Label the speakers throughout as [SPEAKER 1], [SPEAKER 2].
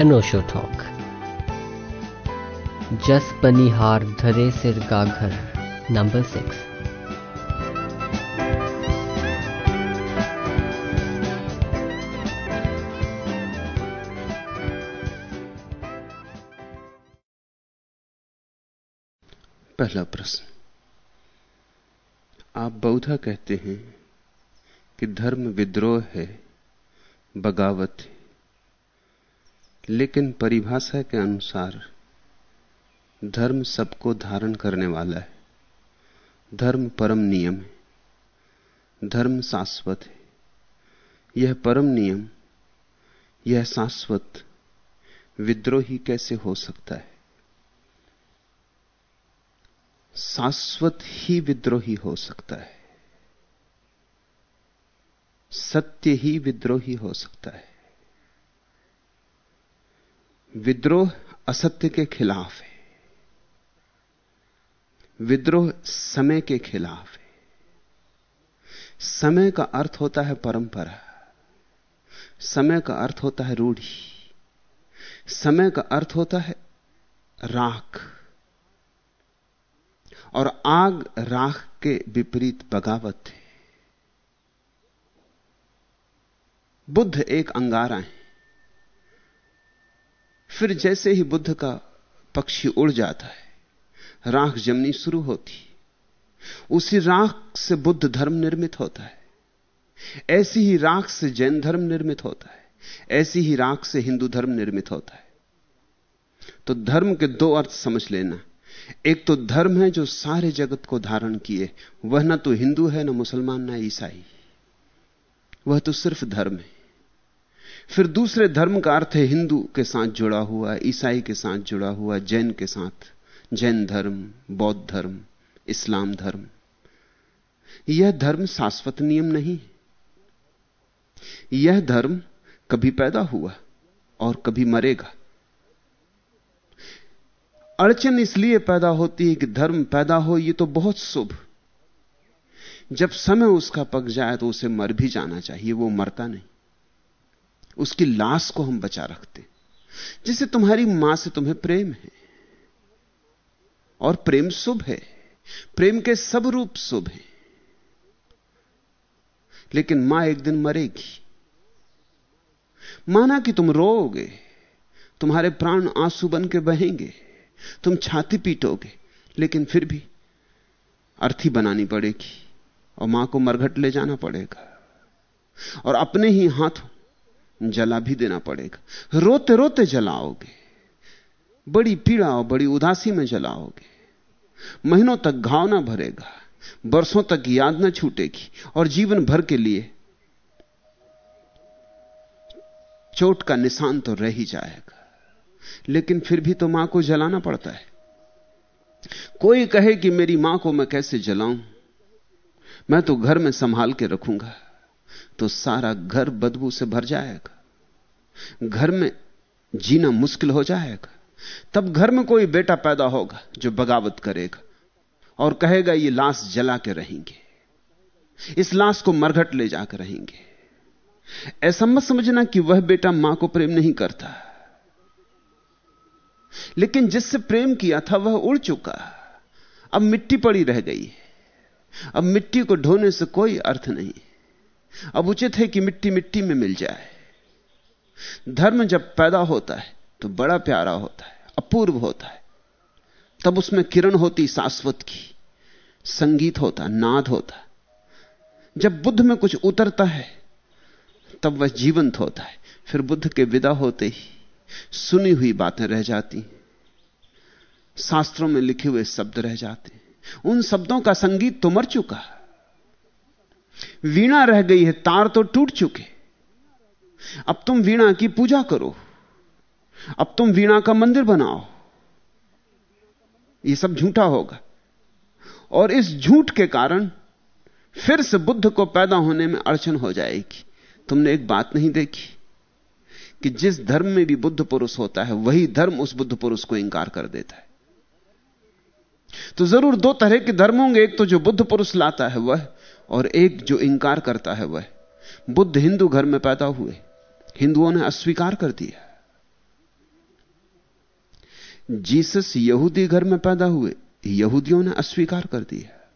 [SPEAKER 1] अनोशो talk. जस बनिहार धरे सिर गाघर नंबर सिक्स।
[SPEAKER 2] पहला प्रश्न। आप बौद्धा कहते हैं कि धर्म विद्रोह है, बगावत है। लेकिन परिभाषा के अनुसार धर्म सबको धारण करने वाला है। धर्म परम नियम है। धर्म शाश्वत है। यह परम नियम, यह शाश्वत विद्रोही कैसे हो सकता है? शाश्वत ही विद्रोही हो सकता है। सत्य ही विद्रोही हो सकता है। विद्रोह असत्य के खिलाफ है। विद्रोह समय के खिलाफ है। समय का अर्थ होता है परंपरा। समय का अर्थ होता है रूढ़ी। समय का अर्थ होता है राख। और आग राख के विपरीत बगावत है। बुद्ध एक अंगारा है। फिर जैसे ही बुद्ध का पक्षी उड़ जाता है, राख जमनी शुरू होती उसी राख से बुद्ध धर्म निर्मित होता है। ऐसी ही राख से जैन धर्म निर्मित होता है। ऐसी ही राख से हिंदू धर्म निर्मित होता है। तो धर्म के दो अर्थ समझ लेना। एक तो धर्म है जो सारे जगत को धारण किए, वह ना तो हिंदू है, ना मुसलमान, ना ईसाई। वह तो सिर्फ़ धर्म है। फिर दूसरे धर्म का अर्थ है हिंदू के साथ जुड़ा हुआ, ईसाई के साथ जुड़ा हुआ, जैन के साथ। जैन धर्म, बौद्ध धर्म, इस्लाम धर्म। यह धर्म शाश्वत नियम नहीं। यह धर्म कभी पैदा हुआ और कभी मरेगा। अड़चन इसलिए पैदा होती है कि धर्म पैदा हो यह तो बहुत शुभ। जब समय उसका पक जाए तो उसे मर भी जाना चाहिए, वो मरता नहीं। उसकी लाश को हम बचा रखते जिसे तुम्हारी माँ से तुम्हें प्रेम है। और प्रेम शुभ है। प्रेम के सब रूप शुभ हैं। लेकिन माँ एक दिन मरेगी। माना कि तुम रोओगे। तुम्हारे प्राण आँसू बन के बहेंगे। तुम छाती पीटोगे। लेकिन फिर भी अर्थी बनानी पड़ेगी। और माँ को मरघट ले जाना पड़ेगा। और अपने ही हाथों जला भी देना पड़ेगा। रोते रोते जलाओगे। बड़ी पीड़ा और बड़ी उदासी में जलाओगे। महीनों तक घाव ना भरेगा। बरसों तक याद ना छूटेगी। और जीवन भर के लिए चोट का निशान तो रह ही जाएगा। लेकिन फिर भी तो माँ को जलाना पड़ता है। कोई कहे कि मेरी माँ को मैं कैसे जलाऊं? मैं तो घर में संभाल के रखूँगा। तो सारा घर बदबू से भर जाएगा। घर में जीना मुश्किल हो जाएगा। तब घर में कोई बेटा पैदा होगा जो बगावत करेगा और कहेगा, ये लाश जला के रहेंगे। इस लाश को मरघट ले जाकर रहेंगे। ऐसा मत समझना कि वह बेटा माँ को प्रेम नहीं करता। लेकिन जिससे प्रेम किया था, वह उड़ चुका। अब मिट्टी पड़ी रह गई अब मिट्टी को ढोने से कोई अर्थ नहीं। अब उचित है कि मिट्टी मिट्टी में मिल जाए। धर्म जब पैदा होता है तो बड़ा प्यारा होता है, अपूर्व होता है। तब उसमें किरण होती शाश्वत की, संगीत होता, नाद होता। जब बुद्ध में कुछ उतरता है, तब वह जीवंत होता है। फिर बुद्ध के विदा होते ही सुनी हुई बातें रह जाती शास्त्रों में लिखे हुए शब्द रह जाते उन शब्दों का संगीत तो मर चुका वीणा रह गई है, तार तो टूट चुके। अब तुम वीणा की पूजा करो। अब तुम वीणा का मंदिर बनाओ। यह सब झूठा होगा। और इस झूठ के कारण फिर से बुद्ध को पैदा होने में अड़चन हो जाएगी। तुमने एक बात नहीं देखी कि जिस धर्म में भी बुद्ध पुरुष होता है, वही धर्म उस बुद्ध पुरुष को इंकार कर देता है। तो ज़रूर दो तरह के धर्म होंगे। एक तो जो बुद्ध पुरुष लाता है, वह और एक जो इंकार करता है वह, बुद्ध हिंदू घर में पैदा हुए। हिंदुओं ने अस्वीकार कर दिया। जीसस यहूदी घर में पैदा हुए, यहूदियों ने अस्वीकार कर दिया।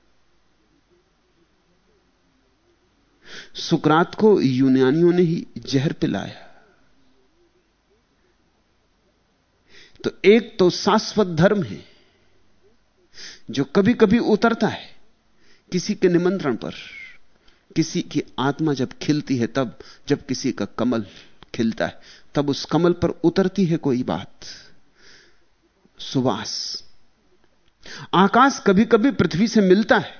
[SPEAKER 2] सुकरात को यूनानियों ने ही जहर पिलाया। तो एक तो शाश्वत धर्म है, जो कभी कभी उतरता है। किसी के निमंत्रण पर। किसी की आत्मा जब खिलती है तब, जब किसी का कमल खिलता है, तब उस कमल पर उतरती है कोई बात। सुवास। आकाश कभी कभी पृथ्वी से मिलता है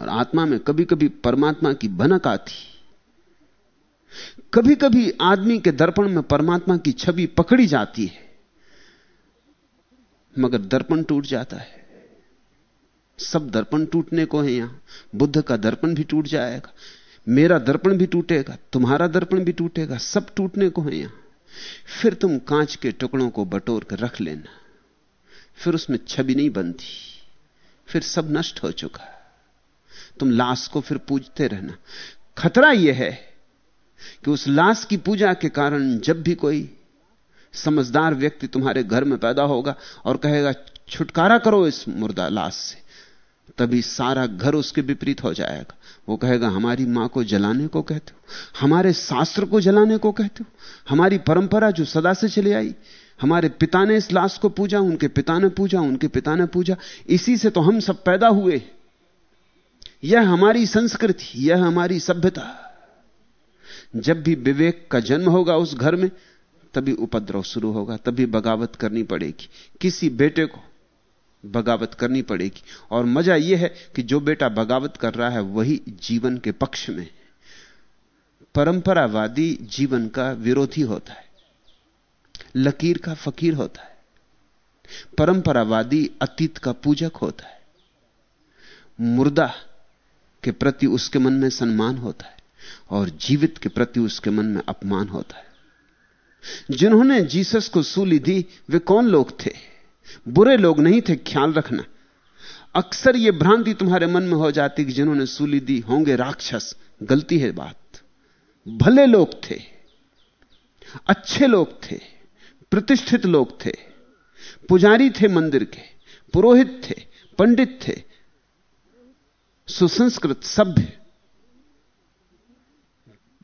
[SPEAKER 2] और आत्मा में कभी कभी परमात्मा की भनक आती। कभी कभी आदमी के दर्पण में परमात्मा की छवि पकड़ी जाती है, मगर दर्पण टूट जाता है। सब दर्पण टूटने को है यहाँ। बुद्ध का दर्पण भी टूट जाएगा, मेरा दर्पण भी टूटेगा, तुम्हारा दर्पण भी टूटेगा, सब टूटने को है यहाँ। फिर तुम कांच के टुकड़ों को बटोर कर रख लेना। फिर उसमें छवि नहीं बनती, फिर सब नष्ट हो चुका। तुम लाश को फिर पूजते रहना। खतरा यह है कि उस लाश की पूजा के कारण जब भी कोई समझदार व्यक्ति तुम्हारे घर में पैदा होगा और कहेगा, छुटकारा करो इस मुर्दा लाश से। तभी सारा घर उसके विपरीत हो जाएगा। वो कहेगा, हमारी माँ को जलाने को कहते हो, हमारे शास्त्र को जलाने को कहते हो, हमारी परंपरा जो सदा से चली आई, हमारे पिता ने इस लाश को पूजा, उनके पिता ने पूजा, उनके पिता ने पूजा, इसी से तो हम सब पैदा हुए। यह हमारी संस्कृति, यह हमारी सभ्यता। जब भी विवेक का जन्म होगा उस घर में, तभी उपद्रव शुरू होगा, तभी बगावत करनी पड़ेगी। किसी बेटे को बगावत करनी पड़ेगी। और मज़ा यह है कि जो बेटा बगावत कर रहा है, वही जीवन के पक्ष में परंपरावादी जीवन का विरोधी होता है। लकीर का फकीर होता है। परंपरावादी अतीत का पूजक होता है। मुर्दा के प्रति उसके मन में सम्मान होता है और जीवित के प्रति उसके मन में अपमान होता है। जिन्होंने जीसस को सूली दी, वे कौन लोग थे? बुरे लोग नहीं थे, ख्याल रखना। अक्सर यह भ्रांति तुम्हारे मन में हो जाती कि जिन्होंने सूली दी, होंगे राक्षस। गलती है बात। भले लोग थे, अच्छे लोग थे, प्रतिष्ठित लोग थे, पुजारी थे मंदिर के, पुरोहित थे, पंडित थे, सुसंस्कृत सभ्य,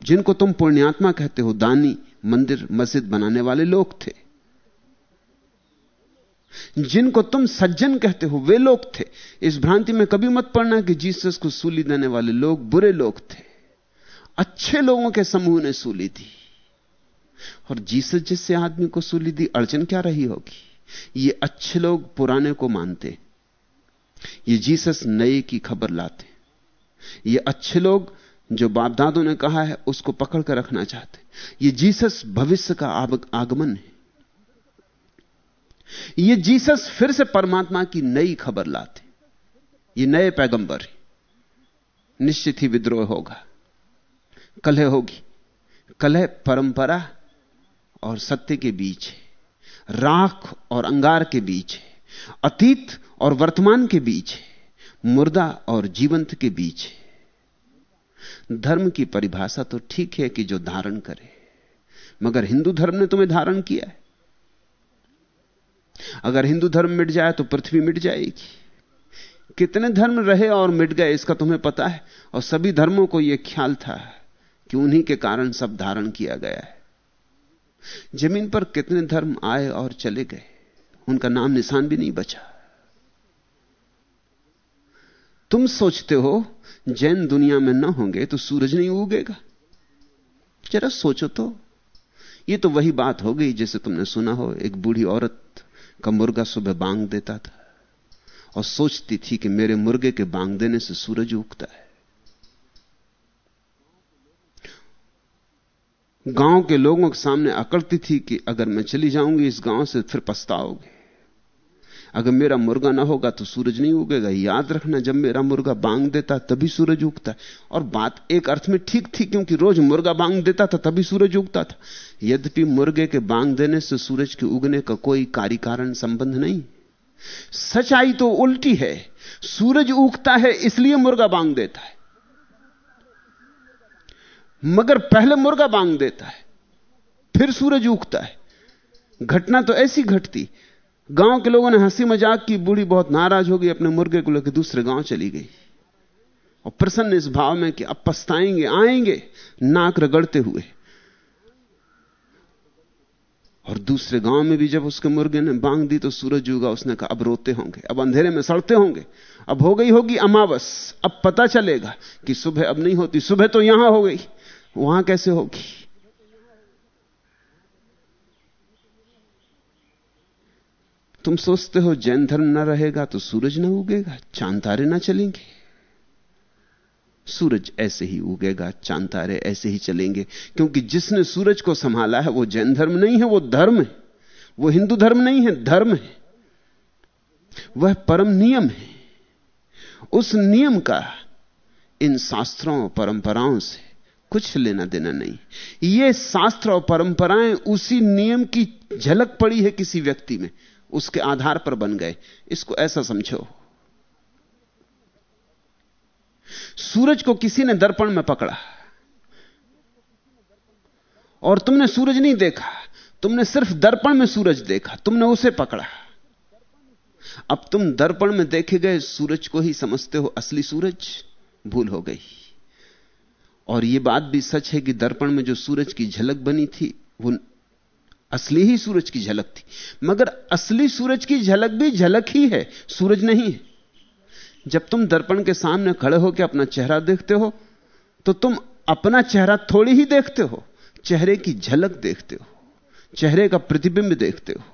[SPEAKER 2] जिनको तुम पुण्यात्मा कहते हो, दानी, मंदिर, मस्जिद बनाने वाले लोग थे। जिनको तुम सज्जन कहते हो, वे लोग थे। इस भ्रांति में कभी मत पड़ना कि जीसस को सूली देने वाले लोग बुरे लोग थे। अच्छे लोगों के समूह ने सूली दी। और जीसस जिससे आदमी को सूली दी, अड़चन क्या रही होगी? ये अच्छे लोग पुराने को मानते। ये जीसस नए की खबर लाते। ये अच्छे लोग जो बाप दादों ने कहा है, उसको पकड़ कर रखना चाहते। ये जीसस भविष्य का आगमन है। ये जीसस फिर से परमात्मा की नई खबर लाते ये नए पैगंबर निश्चित ही विद्रोह होगा। कलह होगी। कलह परंपरा और सत्य के बीच है। राख और अंगार के बीच है। अतीत और वर्तमान के बीच है। मुर्दा और जीवंत के बीच है। धर्म की परिभाषा तो ठीक है कि जो धारण करे। मगर हिंदू धर्म ने तुम्हें धारण किया है। अगर हिंदू धर्म मिट जाए तो पृथ्वी मिट जाएगी। कितने धर्म रहे और मिट गए, इसका तुम्हें पता है? और सभी धर्मों को यह ख्याल था कि उन्हीं के कारण सब धारण किया गया है। ज़मीन पर कितने धर्म आए और चले गए, उनका नाम निशान भी नहीं बचा। तुम सोचते हो, जैन दुनिया में ना होंगे तो सूरज नहीं उगेगा। जरा सोचो तो। ये तो वही बात हो गई जैसे तुमने सुना हो, एक बूढ़ी औरत का मुर्गा सुबह बांग देता था और सोचती थी कि मेरे मुर्गे के बांग देने से सूरज उगता है। गाँव के लोगों के सामने अकड़ती थी कि अगर मैं चली जाऊँगी इस गाँव से फिर पछताओगे। अगर मेरा मुर्गा ना होगा तो सूरज नहीं उगेगा। याद रखना, जब मेरा मुर्गा बांग देता तभी सूरज उगता है। और बात एक अर्थ में ठीक थी, क्योंकि रोज मुर्गा बांग देता था तभी सूरज उगता था। यद्यपि मुर्गे के बांग देने से सूरज के उगने का कोई कार्य कारण संबंध नहीं। सच्चाई तो उल्टी है। सूरज उगता है, इसलिए मुर्गा बांग देता है। मगर पहले मुर्गा बांग देता है, फिर सूरज उगता है। घटना तो ऐसी घटती। गाँव के लोगों ने हँसी मज़ाक की, बूढ़ी बहुत नाराज़ हो गई, अपने मुर्गे को लेकर दूसरे गाँव चली गई। और प्रसन्न इस भाव में कि अब पछताएँगे, आएँगे, नाक रगड़ते हुए। और दूसरे गाँव में भी जब उसके मुर्गे ने बांग दी तो सूरज उगा, उसने कहा, अब रोते होंगे, अब अंधेरे में सड़ते होंगे, अब हो गई होगी अमावस, अब पता चलेगा कि सुबह अब नहीं होती, सुबह तो यहाँ हो गई, वहाँ कैसे होगी? तुम सोचते हो जैन धर्म ना रहेगा तो सूरज ना उगेगा, चाँद तारे ना चलेंगे। सूरज ऐसे ही उगेगा, चाँद तारे ऐसे ही चलेंगे, क्योंकि जिसने सूरज को संभाला है वो जैन धर्म नहीं है, वो धर्म है। वो हिंदू धर्म नहीं है, धर्म है। वह परम नियम है। उस नियम का इन शास्त्रों परंपराओं से कुछ लेना देना नहीं। ये शास्त्र और परंपराएँ उसी नियम की झलक पड़ी है किसी व्यक्ति में। उसके आधार पर बन गए। इसको ऐसा समझो। सूरज को किसी ने दर्पण में पकड़ा। और तुमने सूरज नहीं देखा। तुमने सिर्फ़ दर्पण में सूरज देखा। तुमने उसे पकड़ा। अब तुम दर्पण में देखे गए सूरज को ही समझते हो असली सूरज भूल हो गई। और यह बात भी सच है कि दर्पण में जो सूरज की झलक बनी थी, वो असली ही सूरज की झलक थी। मगर असली सूरज की झलक भी झलक ही है, सूरज नहीं है। जब तुम दर्पण के सामने खड़े होकर अपना चेहरा देखते हो तो तुम अपना चेहरा थोड़ी ही देखते हो, चेहरे की झलक देखते हो, चेहरे का प्रतिबिंब देखते हो।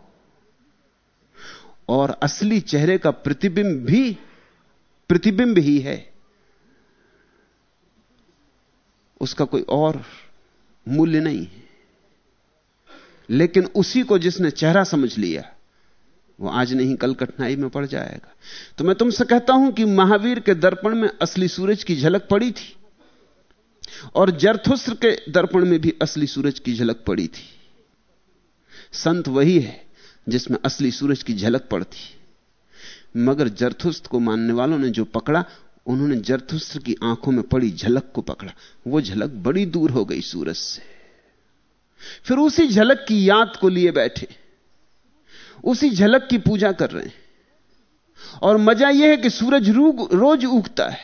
[SPEAKER 2] और असली चेहरे का प्रतिबिंब भी प्रतिबिंब ही है। उसका कोई और मूल्य नहीं है। लेकिन उसी को जिसने चेहरा समझ लिया, वो आज नहीं, कल कठिनाई में पड़ जाएगा। तो मैं तुमसे कहता हूँ कि महावीर के दर्पण में असली सूरज की झलक पड़ी थी, और जरथुस्र के दर्पण में भी असली सूरज की झलक पड़ी थी। संत वही है जिसमें असली सूरज की झलक पड़ती। मगर जरथुस्त को मानने वालों ने जो पकड़ा, उन्होंने जरथुस्र की आँखों में पड़ी झलक को पकड़ा। वो झलक बड़ी दूर हो गई सूरज से। फिर उसी झलक की याद को लिए बैठे। उसी झलक की पूजा कर रहे हैं। और मज़ा यह है कि सूरज रोज उगता है।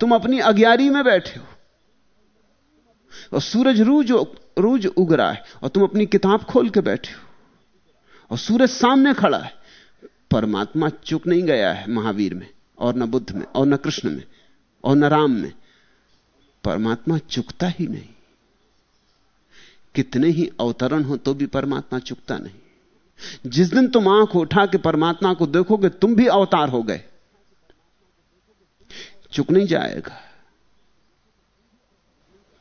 [SPEAKER 2] तुम अपनी अग्यारी में बैठे हो। और सूरज रोज रोज उग रहा है और तुम अपनी किताब खोल के बैठे हो। और सूरज सामने खड़ा है। परमात्मा चुक नहीं गया है महावीर में, और न बुद्ध में, और न कृष्ण में, और न राम में। परमात्मा चुकता ही नहीं। कितने ही अवतरण हो तो भी परमात्मा चुकता नहीं। जिस दिन तुम आँख उठा के परमात्मा को देखोगे, तुम भी अवतार हो गए। चुक नहीं जाएगा।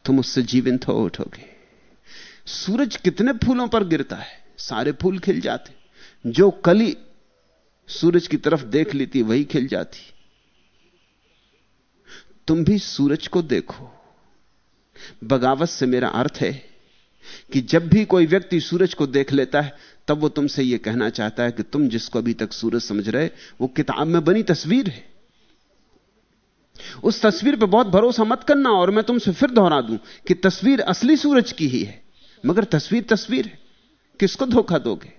[SPEAKER 2] तुम उससे जीवित हो उठोगे। सूरज कितने फूलों पर गिरता है, सारे फूल खिल जाते। जो कली सूरज की तरफ़ देख लेती, वही खिल जाती। तुम भी सूरज को देखो। बगावत से मेरा अर्थ है कि जब भी कोई व्यक्ति सूरज को देख लेता है, तब वो तुमसे यह कहना चाहता है कि तुम जिसको अभी तक सूरज समझ रहे, वो किताब में बनी तस्वीर है। उस तस्वीर पर बहुत भरोसा मत करना और मैं तुमसे फिर दोहरा दूँ कि तस्वीर असली सूरज की ही है, मगर तस्वीर तस्वीर है। किसको धोखा दोगे?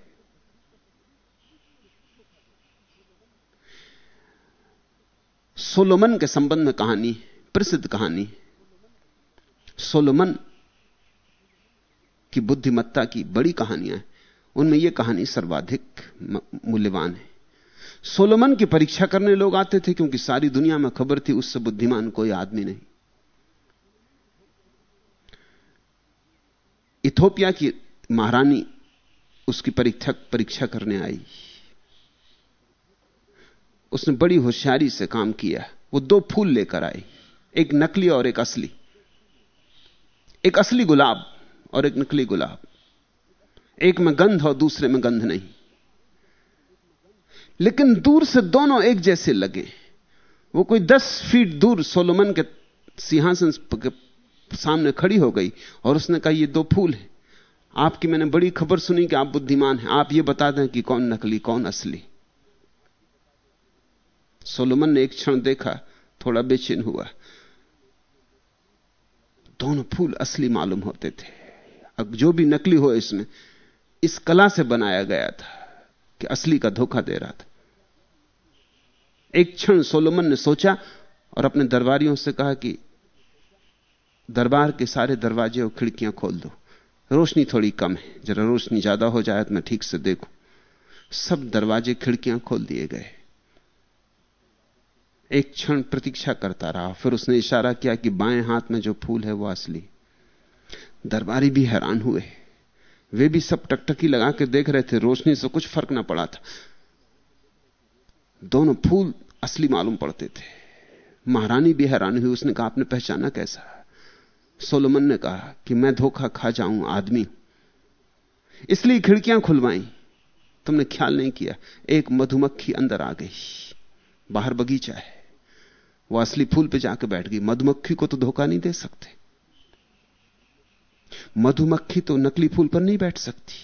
[SPEAKER 2] सोलोमन के संबंध में कहानी प्रसिद्ध कहानी सोलोमन की बुद्धिमत्ता की बड़ी कहानियाँ हैं। उनमें यह कहानी सर्वाधिक मूल्यवान है। सोलोमन की परीक्षा करने लोग आते थे क्योंकि सारी दुनिया में खबर थी, उससे बुद्धिमान कोई आदमी नहीं। इथोपिया की महारानी उसकी परीक्षा परीक्षा करने आई। उसने बड़ी होशियारी से काम किया। वो दो फूल लेकर आई, एक नकली और एक असली। एक असली गुलाब। और एक नकली गुलाब। एक में गंध और दूसरे में गंध नहीं। लेकिन दूर से दोनों एक जैसे लगे। वो कोई दस फीट दूर सोलोमन के सिंहासन के सामने खड़ी हो गई और उसने कहा, ये दो फूल हैं। आपकी मैंने बड़ी खबर सुनी कि आप बुद्धिमान हैं। आप ये बता दें कि कौन नकली, कौन असली। सोलोमन ने एक क्षण देखा, थोड़ा बेचैन हुआ। दोनों फूल असली मालूम होते थे। जो भी नकली हो इसमें, इस कला से बनाया गया था कि असली का धोखा दे रहा था। एक क्षण सोलोमन ने सोचा और अपने दरबारियों से कहा कि, दरबार के सारे दरवाजे और खिड़कियाँ खोल दो। रोशनी थोड़ी कम है। जरा रोशनी ज़्यादा हो जाए तो मैं ठीक से देखूँ। सब दरवाजे खिड़कियाँ खोल दिए गए। एक क्षण प्रतीक्षा करता रहा। फिर उसने इशारा किया कि बाएँ हाथ में जो फूल है वो असली। दरबारी भी हैरान हुए। वे भी सब टकटकी लगा के देख रहे थे, रोशनी से कुछ फ़र्क ना पड़ा था। दोनों फूल असली मालूम पड़ते थे। महारानी भी हैरान हुई, उसने कहा, आपने पहचाना कैसा? सोलोमन ने कहा कि मैं धोखा खा जाऊँ, आदमी इसलिए खिड़कियाँ खुलवाई। तुमने ख्याल नहीं किया, एक मधुमक्खी अंदर आ गई। बाहर बगीचा है। वो असली फूल पे जाकर बैठ गई। मधुमक्खी को तो धोखा नहीं दे सकते। मधुमक्खी तो नकली फूल पर नहीं बैठ सकती।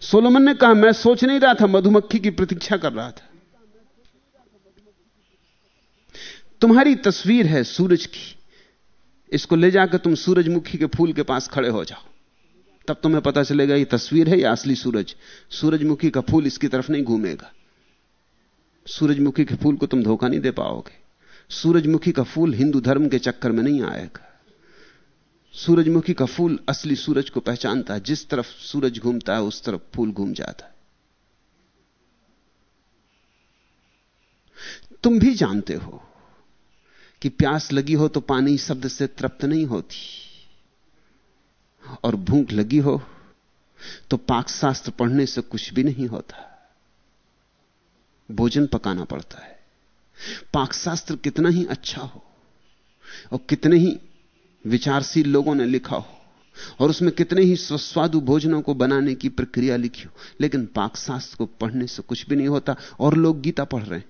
[SPEAKER 2] सोलोमन ने कहा, मैं सोच नहीं रहा था मधुमक्खी की प्रतीक्षा कर रहा था। तुम्हारी तस्वीर है सूरज की। इसको ले जाकर तुम सूरजमुखी के फूल के पास खड़े हो जाओ। तब तुम्हें पता चलेगा, ये तस्वीर है या असली सूरज। सूरजमुखी का फूल इसकी तरफ़ नहीं घूमेगा। सूरजमुखी के फूल को तुम धोखा नहीं दे पाओगे। सूरजमुखी का फूल हिंदू धर्म के चक्कर में नहीं आएगा सूरजमुखी का फूल असली सूरज को पहचानता है। जिस तरफ़ सूरज घूमता है, उस तरफ़ फूल घूम जाता है। तुम भी जानते हो कि प्यास लगी हो तो पानी शब्द से तृप्त नहीं होती। और भूख लगी हो तो पाकशास्त्र पढ़ने से कुछ भी नहीं होता। भोजन पकाना पड़ता है। पाकशास्त्र कितना ही अच्छा हो और कितने ही विचारशील लोगों ने लिखा हो और उसमें कितने ही स्वस्वादु भोजनों को बनाने की प्रक्रिया लिखी हो, लेकिन पाकशास्त्र को पढ़ने से कुछ भी नहीं होता। और लोग गीता पढ़ रहे हैं,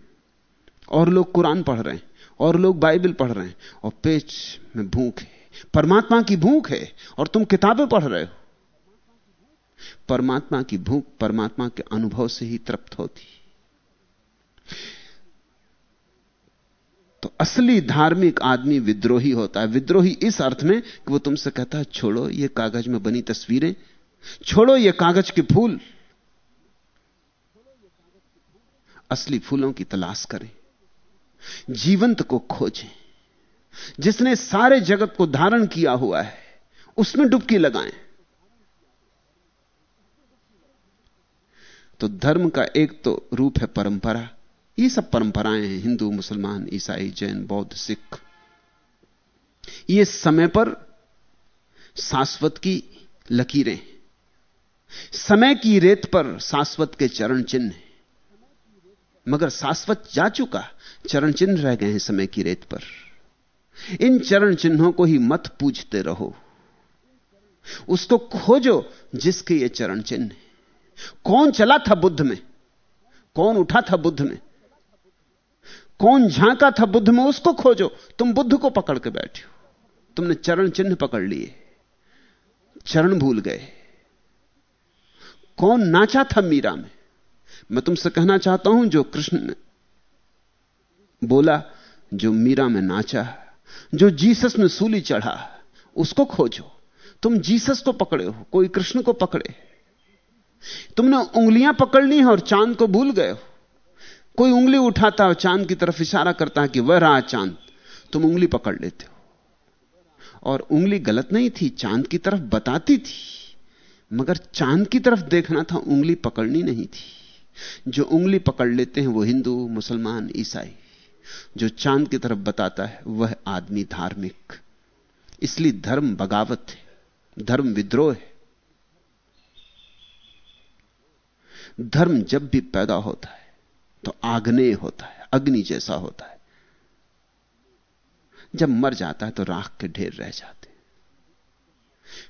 [SPEAKER 2] और लोग कुरान पढ़ रहे हैं, और लोग बाइबल पढ़ रहे हैं, और पेच में भूख है। परमात्मा की भूख है, और तुम किताबें पढ़ रहे हो। परमात्मा की भूख परमात्मा के अनुभव से ही तृप्त होती। असली धार्मिक आदमी विद्रोही होता है। विद्रोही इस अर्थ में कि वो तुमसे कहता है, छोड़ो, ये कागज़ में बनी तस्वीरें, छोड़ो ये कागज़ के फूल। असली फूलों की तलाश करें, जीवंत को खोजें। जिसने सारे जगत को धारण किया हुआ है, उसमें डुबकी लगाएँ। तो धर्म का एक तो रूप है परंपरा ये सब परंपराएँ हैं, हिंदू, मुसलमान, ईसाई, जैन, बौद्ध, सिख। ये समय पर शाश्वत की लकीरें समय की रेत पर शाश्वत के चरण चिन्ह मगर शाश्वत जा चुका, चरण चिन्ह रह गए हैं समय की रेत पर। इन चरण चिन्हों को ही मत पूछते रहो। उसको खोजो जिसके ये चरण चिन्ह कौन चला था बुद्ध में? कौन उठा था बुद्ध में? कौन झांका था बुद्ध में उसको खोजो। तुम बुद्ध को पकड़ के बैठे हो। तुमने चरण चिन्ह पकड़ लिए। चरण भूल गए। कौन नाचा था मीरा में? मैं तुमसे कहना चाहता हूँ, जो कृष्ण ने बोला, जो मीरा में नाचा, जो जीसस में सूली चढ़ा, उसको खोजो। तुम जीसस को पकड़े हो, कोई कृष्ण को पकड़े। तुमने उंगलियाँ पकड़ ली हैं और चाँद को भूल गए हो। कोई उंगली उठाता है चाँद की तरफ़ इशारा करता है कि वह रहा चाँद, तुम उंगली पकड़ लेते हो। और उंगली गलत नहीं थी, चाँद की तरफ़ बताती थी, मगर चाँद की तरफ़ देखना था, उंगली पकड़नी नहीं थी। जो उंगली पकड़ लेते हैं वो हिंदू, मुसलमान, ईसाई। जो चाँद की तरफ़ बताता है, वह आदमी धार्मिक। इसलिए धर्म बगावत है, धर्म विद्रोह है। धर्म जब भी पैदा होता है तो आग्नेय होता है, अग्नि जैसा होता है। जब मर जाता है तो राख के ढेर रह जाते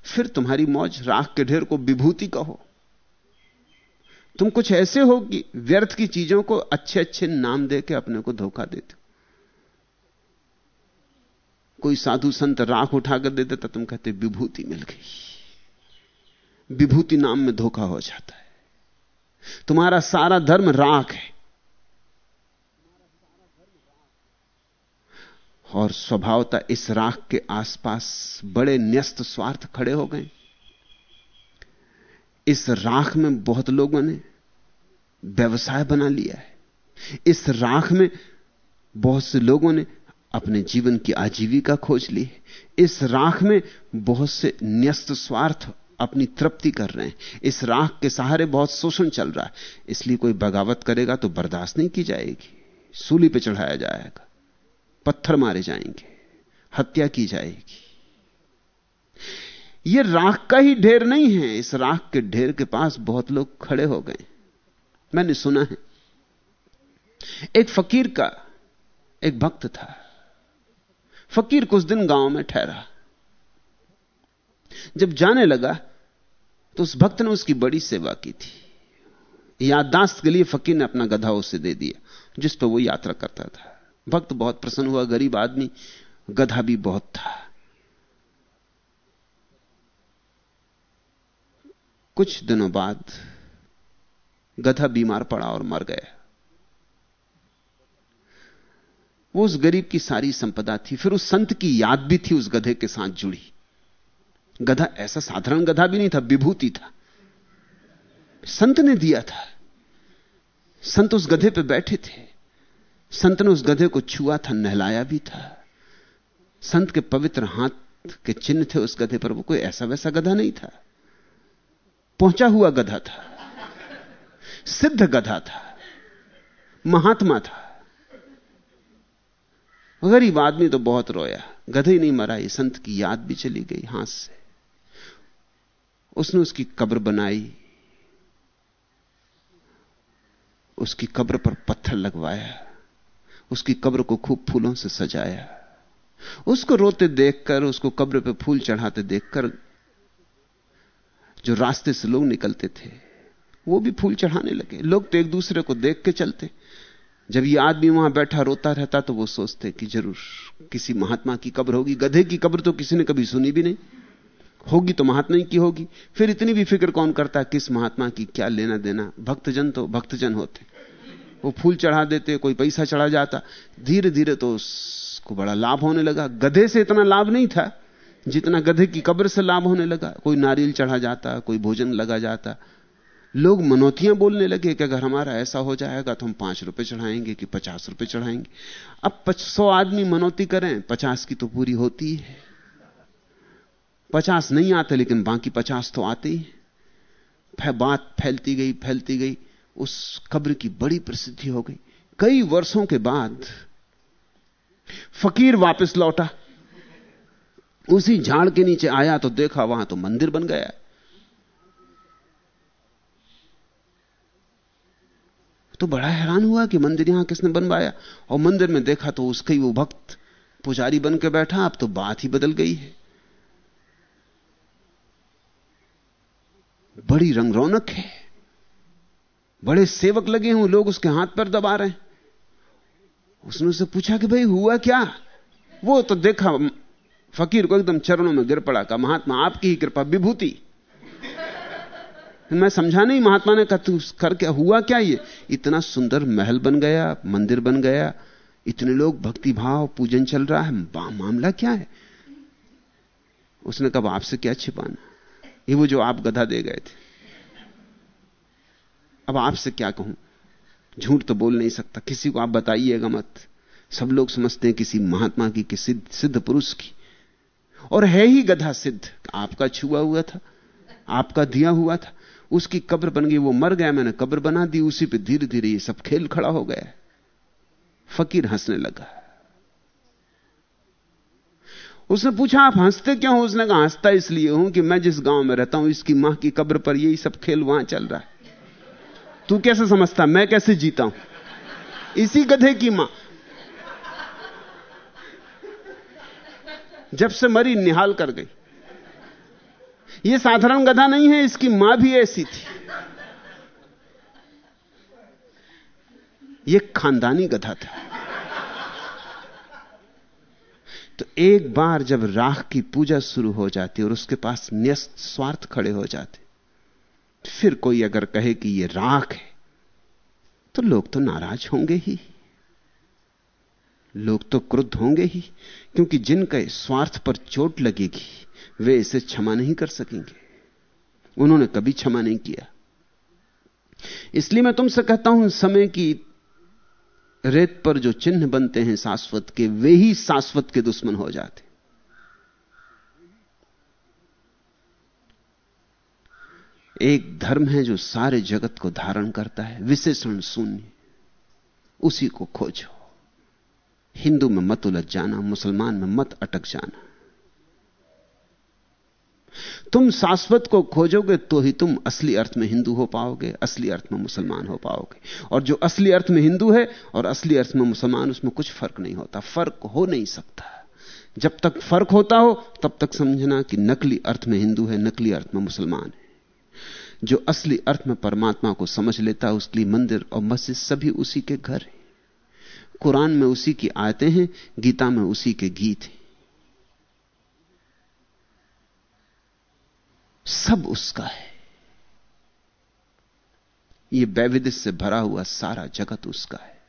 [SPEAKER 2] फिर तुम्हारी मौज राख के ढेर को विभूति कहो तुम कुछ ऐसे हो कि व्यर्थ की चीज़ों को अच्छे अच्छे नाम देके अपने को धोखा देते कोई साधु संत राख उठाकर दे देता, तुम कहते, विभूति मिल गई। विभूति नाम में धोखा हो जाता है। तुम्हारा सारा धर्म राख है। और स्वभावता इस राख के आसपास बड़े न्यस्त स्वार्थ खड़े हो गए। इस राख में बहुत लोगों ने व्यवसाय बना लिया है। इस राख में बहुत से लोगों ने अपने जीवन की आजीविका खोज ली इस राख में बहुत से न्यस्त स्वार्थ अपनी तृप्ति कर रहे हैं। इस राख के सहारे बहुत शोषण चल रहा है। इसलिए कोई बगावत करेगा तो बर्दाश्त नहीं की जाएगी। सूली पे चढ़ाया जाएगा। पत्थर मारे जाएँगे, हत्या की जाएगी। यह राख का ही ढेर नहीं है, इस राख के ढेर के पास बहुत लोग खड़े हो गए। मैंने सुना है, एक फकीर का एक भक्त था, फकीर कुछ दिन गाँव में ठहरा। जब जाने लगा तो उस भक्त ने उसकी बड़ी सेवा की थी। याददाश्त के लिए फकीर ने अपना गधा उसे दे दिया, जिस पर वो यात्रा करता था। भक्त बहुत प्रसन्न हुआ, गरीब आदमी, गधा भी बहुत था। कुछ दिनों बाद गधा बीमार पड़ा और मर गया। वो उस गरीब की सारी संपदा थी, फिर उस संत की याद भी थी उस गधे के साथ जुड़ी। गधा ऐसा साधारण गधा भी नहीं था, विभूति था। संत ने दिया था। संत उस गधे पे बैठे थे। संत ने उस गधे को छुआ था, नहलाया भी था। संत के पवित्र हाथ के चिन्ह थे उस गधे पर, वो कोई ऐसा वैसा गधा नहीं था। पहुँचा हुआ गधा था, सिद्ध गधा था, महात्मा था। गरीब आदमी तो बहुत रोया, गधे नहीं मरा, ये संत की याद भी चली गई हाथ से। उसने उसकी कब्र बनाई, उसकी कब्र पर पत्थर लगवाया। उसकी कब्र को खूब फूलों से सजाया। उसको रोते देखकर, उसको कब्र पे फूल चढ़ाते देखकर जो रास्ते से लोग निकलते थे, वो भी फूल चढ़ाने लगे। लोग तो एक दूसरे को देख के चलते। जब ये आदमी वहाँ बैठा, रोता रहता तो वो सोचते कि ज़रूर किसी महात्मा की कब्र होगी। गधे की कब्र तो किसी ने कभी सुनी भी नहीं। होगी तो महात्मा की होगी। फिर इतनी भी फ़िक्र कौन करता? किस महात्मा की? क्या लेना देना? भक्तजन तो भक्तजन होते। वो फूल चढ़ा देते, कोई पैसा चढ़ा जाता। धीरे धीरे तो उसको बड़ा लाभ होने लगा। गधे से इतना लाभ नहीं था, जितना गधे की कब्र से लाभ होने लगा। कोई नारियल चढ़ा जाता, कोई भोजन लगा जाता। लोग मनोतियाँ बोलने लगे कि अगर हमारा ऐसा हो जाएगा तो हम पाँच रुपए चढ़ाएँगे कि पचास रुपए चढ़ाएँगे। अब सौ आदमी मनोती करें, पचास की तो पूरी होती है पचास नहीं आते, लेकिन बाकी पचास तो आते ही बात फैलती गई फैलती गई। उस कब्र की बड़ी प्रसिद्धि हो गई। कई वर्षों के बाद फकीर वापस लौटा। उसी झाड़ के नीचे आया तो देखा वहाँ तो मंदिर बन गया। तो बड़ा हैरान हुआ कि मंदिर यहाँ किसने बनवाया। और मंदिर में देखा तो उसके ही वो भक्त पुजारी बन के बैठा, अब तो बात ही बदल गई है। बड़ी रंग रौनक है। बड़े सेवक लगे हुए लोग उसके हाथ पर दबा रहे हैं। उसने उसे पूछा कि भाई, हुआ क्या? वो तो देखा, फकीर को एकदम चरणों में गिर पड़ा का महात्मा, आपकी ही कृपा, विभूति। मैं समझा नहीं, महात्मा ने कहा, तू कर क्या, हुआ क्या ये? इतना सुंदर महल बन गया, मंदिर बन गया, इतने लोग भक्ति भाव पूजन चल रहा है मामला क्या है? उसने कहा आपसे क्या छिपाना? ये वो जो आप गधा दे गए थे। अब आपसे क्या कहूँ? झूठ तो बोल नहीं सकता। किसी को आप बताइएगा मत। सब लोग समझते हैं किसी महात्मा की किसी सिद्ध पुरुष की। और है ही गधा सिद्ध। आपका छुआ हुआ था। आपका दिया हुआ था। उसकी कब्र बन गई, वो मर गया, मैंने कब्र बना दी, उसी पे धीरे धीरे ये सब खेल खड़ा हो गया फकीर हंसने लगा। उसने पूछा, आप हँसते क्यों उसने कहा, हंसता इसलिए हूँ कि मैं जिस गाँव में रहता हूँ, इसकी माँ की कब्र पर यही सब खेल वहाँ चल रहा है। तू कैसे समझता? मैं कैसे जीता हूँ? इसी गधे की माँ। जब से मरी, निहाल कर गई। यह साधारण गधा नहीं है, इसकी माँ भी ऐसी थी। यह खानदानी गधा था। तो एक बार जब राख की पूजा शुरू हो जाती और उसके पास न्यस्त स्वार्थ खड़े हो जाते फिर कोई अगर कहे कि यह राख है तो लोग तो नाराज़ होंगे ही। लोग तो क्रुद्ध होंगे ही, क्योंकि जिनके स्वार्थ पर चोट लगेगी, वे इसे क्षमा नहीं कर सकेंगे। उन्होंने कभी क्षमा नहीं किया। इसलिए मैं तुमसे कहता हूँ समय की रेत पर जो चिन्ह बनते हैं शाश्वत के, वे ही शाश्वत के दुश्मन हो जाते। एक धर्म है जो सारे जगत को धारण करता है, विशेषण शून्य। उसी को खोजो। हिंदू में मत उलझ जाना, मुसलमान में मत अटक जाना। तुम शाश्वत को खोजोगे तो ही तुम असली अर्थ में हिंदू हो पाओगे, असली अर्थ में मुसलमान हो पाओगे। और जो असली अर्थ में हिंदू है और असली अर्थ में मुसलमान, उसमें कुछ फ़र्क नहीं होता, फ़र्क हो नहीं सकता। जब तक फ़र्क होता हो, तब तक समझना कि नकली अर्थ में हिंदू है, नकली अर्थ में मुसलमान है। जो असली अर्थ में परमात्मा को समझ लेता है, उसके लिए मंदिर और मस्जिद सभी उसी के घर हैं। कुरान में उसी की आयतें हैं, गीता में उसी के गीत हैं। सब उसका है। यह वैविध्य से भरा हुआ सारा जगत उसका है।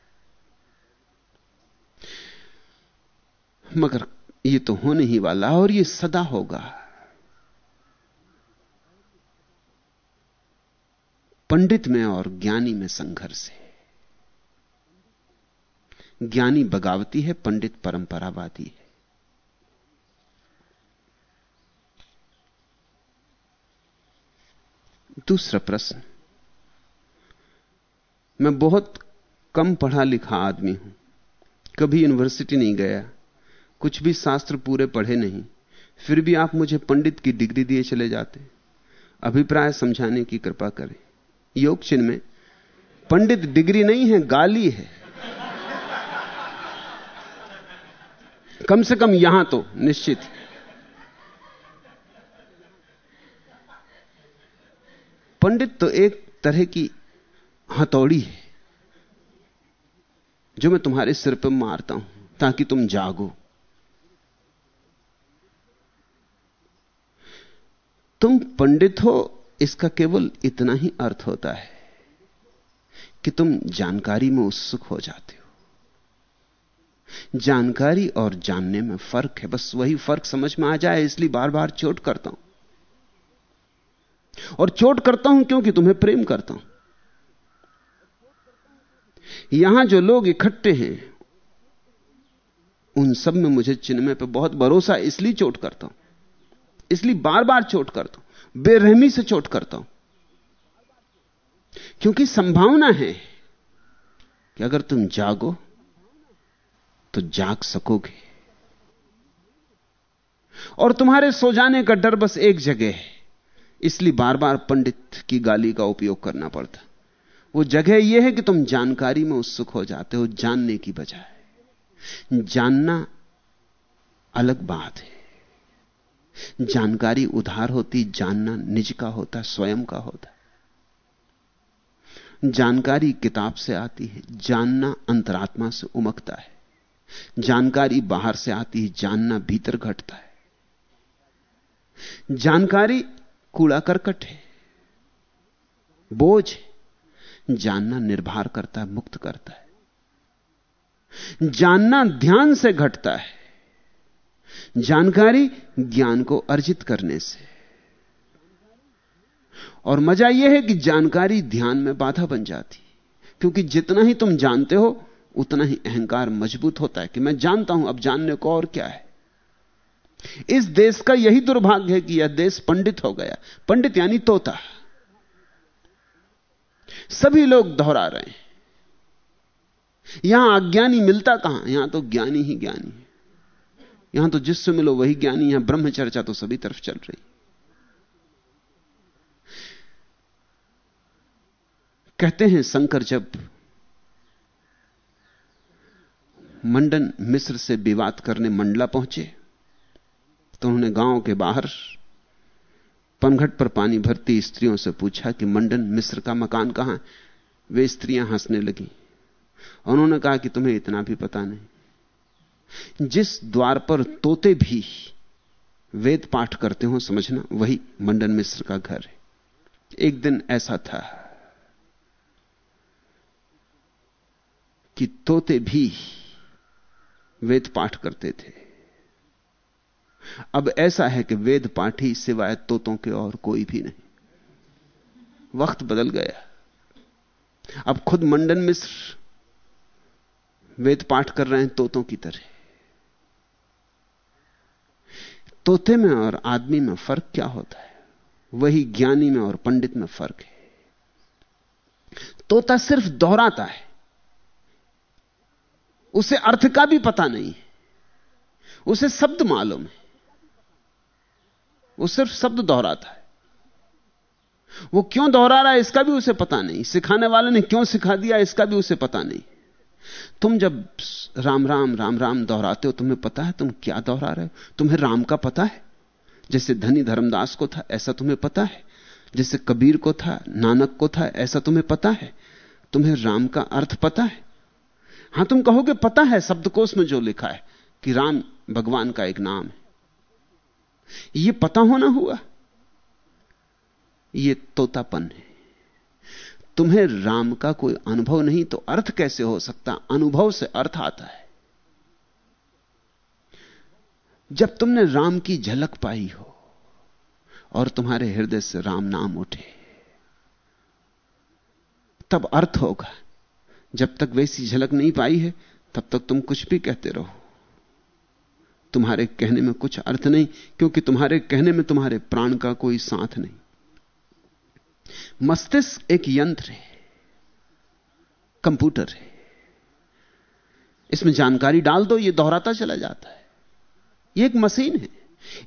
[SPEAKER 2] मगर यह तो होने ही वाला और यह सदा होगा। पंडित में और ज्ञानी में संघर्ष है। ज्ञानी बगावती है, पंडित परंपरावादी है। दूसरा प्रश्न, मैं बहुत कम पढ़ा लिखा आदमी हूँ, कभी यूनिवर्सिटी नहीं गया, कुछ भी शास्त्र पूरे पढ़े नहीं, फिर भी आप मुझे पंडित की डिग्री दिए चले जाते, अभिप्राय समझाने की कृपा करें। योग चिन्ह में, पंडित डिग्री नहीं है, गाली है। कम से कम यहाँ तो निश्चित। पंडित तो एक तरह की हथौड़ी है, जो मैं तुम्हारे सिर पर मारता हूँ, ताकि तुम जागो। तुम पंडित हो इसका केवल इतना ही अर्थ होता है कि तुम जानकारी में उत्सुक हो जाते हो। जानकारी और जानने में फ़र्क है, बस वही फ़र्क समझ में आ जाए, इसलिए बार बार चोट करता हूँ। और चोट करता हूँ क्योंकि तुम्हें प्रेम करता हूँ। यहाँ जो लोग इकट्ठे हैं, उन सब में मुझे चिन्ह पर बहुत भरोसा, इसलिए चोट करता हूँ। इसलिए बार बार चोट करता हूँ। बेरहमी से चोट करता हूँ। क्योंकि संभावना है कि अगर तुम जागो तो जाग सकोगे। और तुम्हारे सो जाने का डर बस एक जगह है। इसलिए बार बार पंडित की गाली का उपयोग करना पड़ता। वो जगह यह है कि तुम जानकारी में उत्सुक हो जाते हो, जानने की बजाय। जानना अलग बात है। जानकारी उधार होती, जानना निज का होता, स्वयं का होता। जानकारी किताब से आती है, जानना अंतरात्मा से उमकता है। जानकारी बाहर से आती है, जानना भीतर घटता है। जानकारी कूड़ा करकट है, बोझ है, जानना निर्भर करता है, मुक्त करता है। जानना ध्यान से घटता है। जानकारी ज्ञान को अर्जित करने से। और मज़ा यह है कि जानकारी ध्यान में बाधा बन जाती। क्योंकि जितना ही तुम जानते हो, उतना ही अहंकार मज़बूत होता है कि मैं जानता हूँ, अब जानने को और क्या है। इस देश का यही दुर्भाग्य है कि यह देश पंडित हो गया। पंडित यानी तोता। सभी लोग दोहरा रहे हैं। यहाँ अज्ञानी मिलता कहाँ? यहाँ तो ज्ञानी ही ज्ञानी यहाँ तो जिससे मिलो वही ज्ञानी, यहाँ ब्रह्म चर्चा तो सभी तरफ़ चल रही। कहते हैं शंकर, जब मंडन मिस्र से विवाद करने मंडला पहुँचे तो उन्होंने गाँव के बाहर पनघट पर पानी भरती स्त्रियों से पूछा कि मंडन मिस्र का मकान कहाँ वे स्त्रियाँ हंसने लगी। उन्होंने कहा कि तुम्हें इतना भी पता नहीं। जिस द्वार पर तोते भी वेद पाठ करते हो, समझना, वही मंडन मिश्र का घर है। एक दिन ऐसा था कि तोते भी वेद पाठ करते थे। अब ऐसा है कि वेद पाठी सिवाय तोतों के और कोई भी नहीं। वक्त बदल गया। अब खुद मंडन मिश्र वेद पाठ कर रहे हैं तोतों की तरह। तोते में और आदमी में फ़र्क क्या होता है? वही ज्ञानी में और पंडित में फ़र्क है। तोता सिर्फ़ दोहराता है। उसे अर्थ का भी पता नहीं है। उसे शब्द मालूम है। वो सिर्फ़ शब्द दोहराता है। वो क्यों दोहरा रहा है इसका भी उसे पता नहीं। सिखाने वाले ने क्यों सिखा दिया इसका भी उसे पता नहीं। तुम जब राम राम राम राम दोहराते हो, तुम्हें पता है तुम क्या दोहरा रहे हो? तुम्हें राम का पता है? जैसे धनी धर्मदास को था, ऐसा तुम्हें पता है? जैसे कबीर को था, नानक को था, ऐसा तुम्हें पता है? तुम्हें राम का अर्थ पता है? हाँ, तुम कहोगे पता है, शब्दकोश में जो लिखा है, कि राम भगवान का एक नाम है। यह पता होना हुआ। यह तोतापन है। तुम्हें राम का कोई अनुभव नहीं तो अर्थ कैसे हो सकता? अनुभव से अर्थ आता है। जब तुमने राम की झलक पाई हो, और तुम्हारे हृदय से राम नाम उठे, तब अर्थ होगा। जब तक वैसी झलक नहीं पाई है, तब तक तुम कुछ भी कहते रहो। तुम्हारे कहने में कुछ अर्थ नहीं, क्योंकि तुम्हारे कहने में तुम्हारे प्राण का कोई साथ नहीं। मस्तिष्क एक यंत्र है, कंप्यूटर है। इसमें जानकारी डाल दो, ये दोहराता चला जाता है। ये एक मशीन है।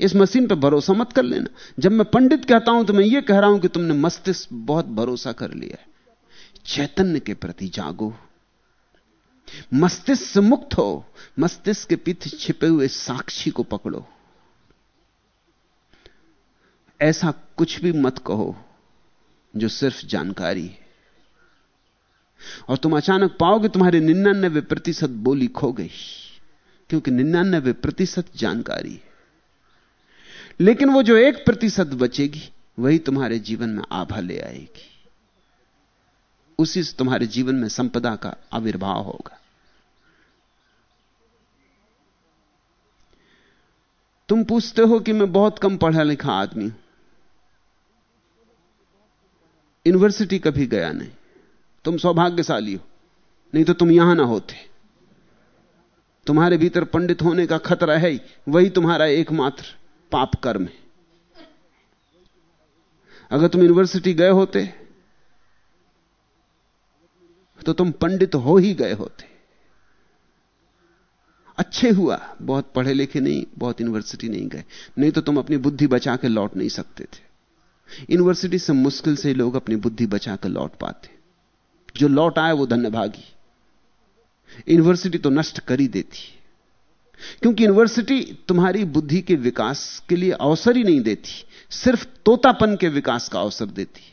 [SPEAKER 2] इस मशीन पर भरोसा मत कर लेना। जब मैं पंडित कहता हूँ तो मैं ये कह रहा हूँ कि तुमने मस्तिष्क बहुत भरोसा कर लिया है। चैतन्य के प्रति जागो। मस्तिष्क से मुक्त हो। मस्तिष्क के पीछे छिपे हुए साक्षी को पकड़ो। ऐसा कुछ भी मत कहो। जो सिर्फ़ जानकारी है। और तुम अचानक पाओगे तुम्हारे निन्यानबे प्रतिशत बोली खो गई, क्योंकि निन्यानबे प्रतिशत जानकारी है। लेकिन वो जो एक प्रतिशत बचेगी, वही तुम्हारे जीवन में आभा ले आएगी। उसी से तुम्हारे जीवन में संपदा का आविर्भाव होगा। तुम पूछते हो कि मैं बहुत कम पढ़ा लिखा आदमी हूँ। यूनिवर्सिटी कभी गया नहीं। तुम सौभाग्यशाली हो। नहीं तो तुम यहाँ ना होते। तुम्हारे भीतर पंडित होने का खतरा है ही, वही तुम्हारा एकमात्र पाप कर्म है। अगर तुम यूनिवर्सिटी गए होते तो तुम पंडित हो ही गए होते। अच्छे हुआ, बहुत पढ़े लिखे नहीं, बहुत यूनिवर्सिटी नहीं गए। नहीं तो तुम अपनी बुद्धि बचा के लौट नहीं सकते थे। यूनिवर्सिटी से मुश्किल से लोग अपनी बुद्धि बचा कर लौट पाते जो लौट आए, वो धन्यभागी। यूनिवर्सिटी तो नष्ट कर ही देती क्योंकि यूनिवर्सिटी तुम्हारी बुद्धि के विकास के लिए अवसर ही नहीं देती। सिर्फ़ तोतापन के विकास का अवसर देती है।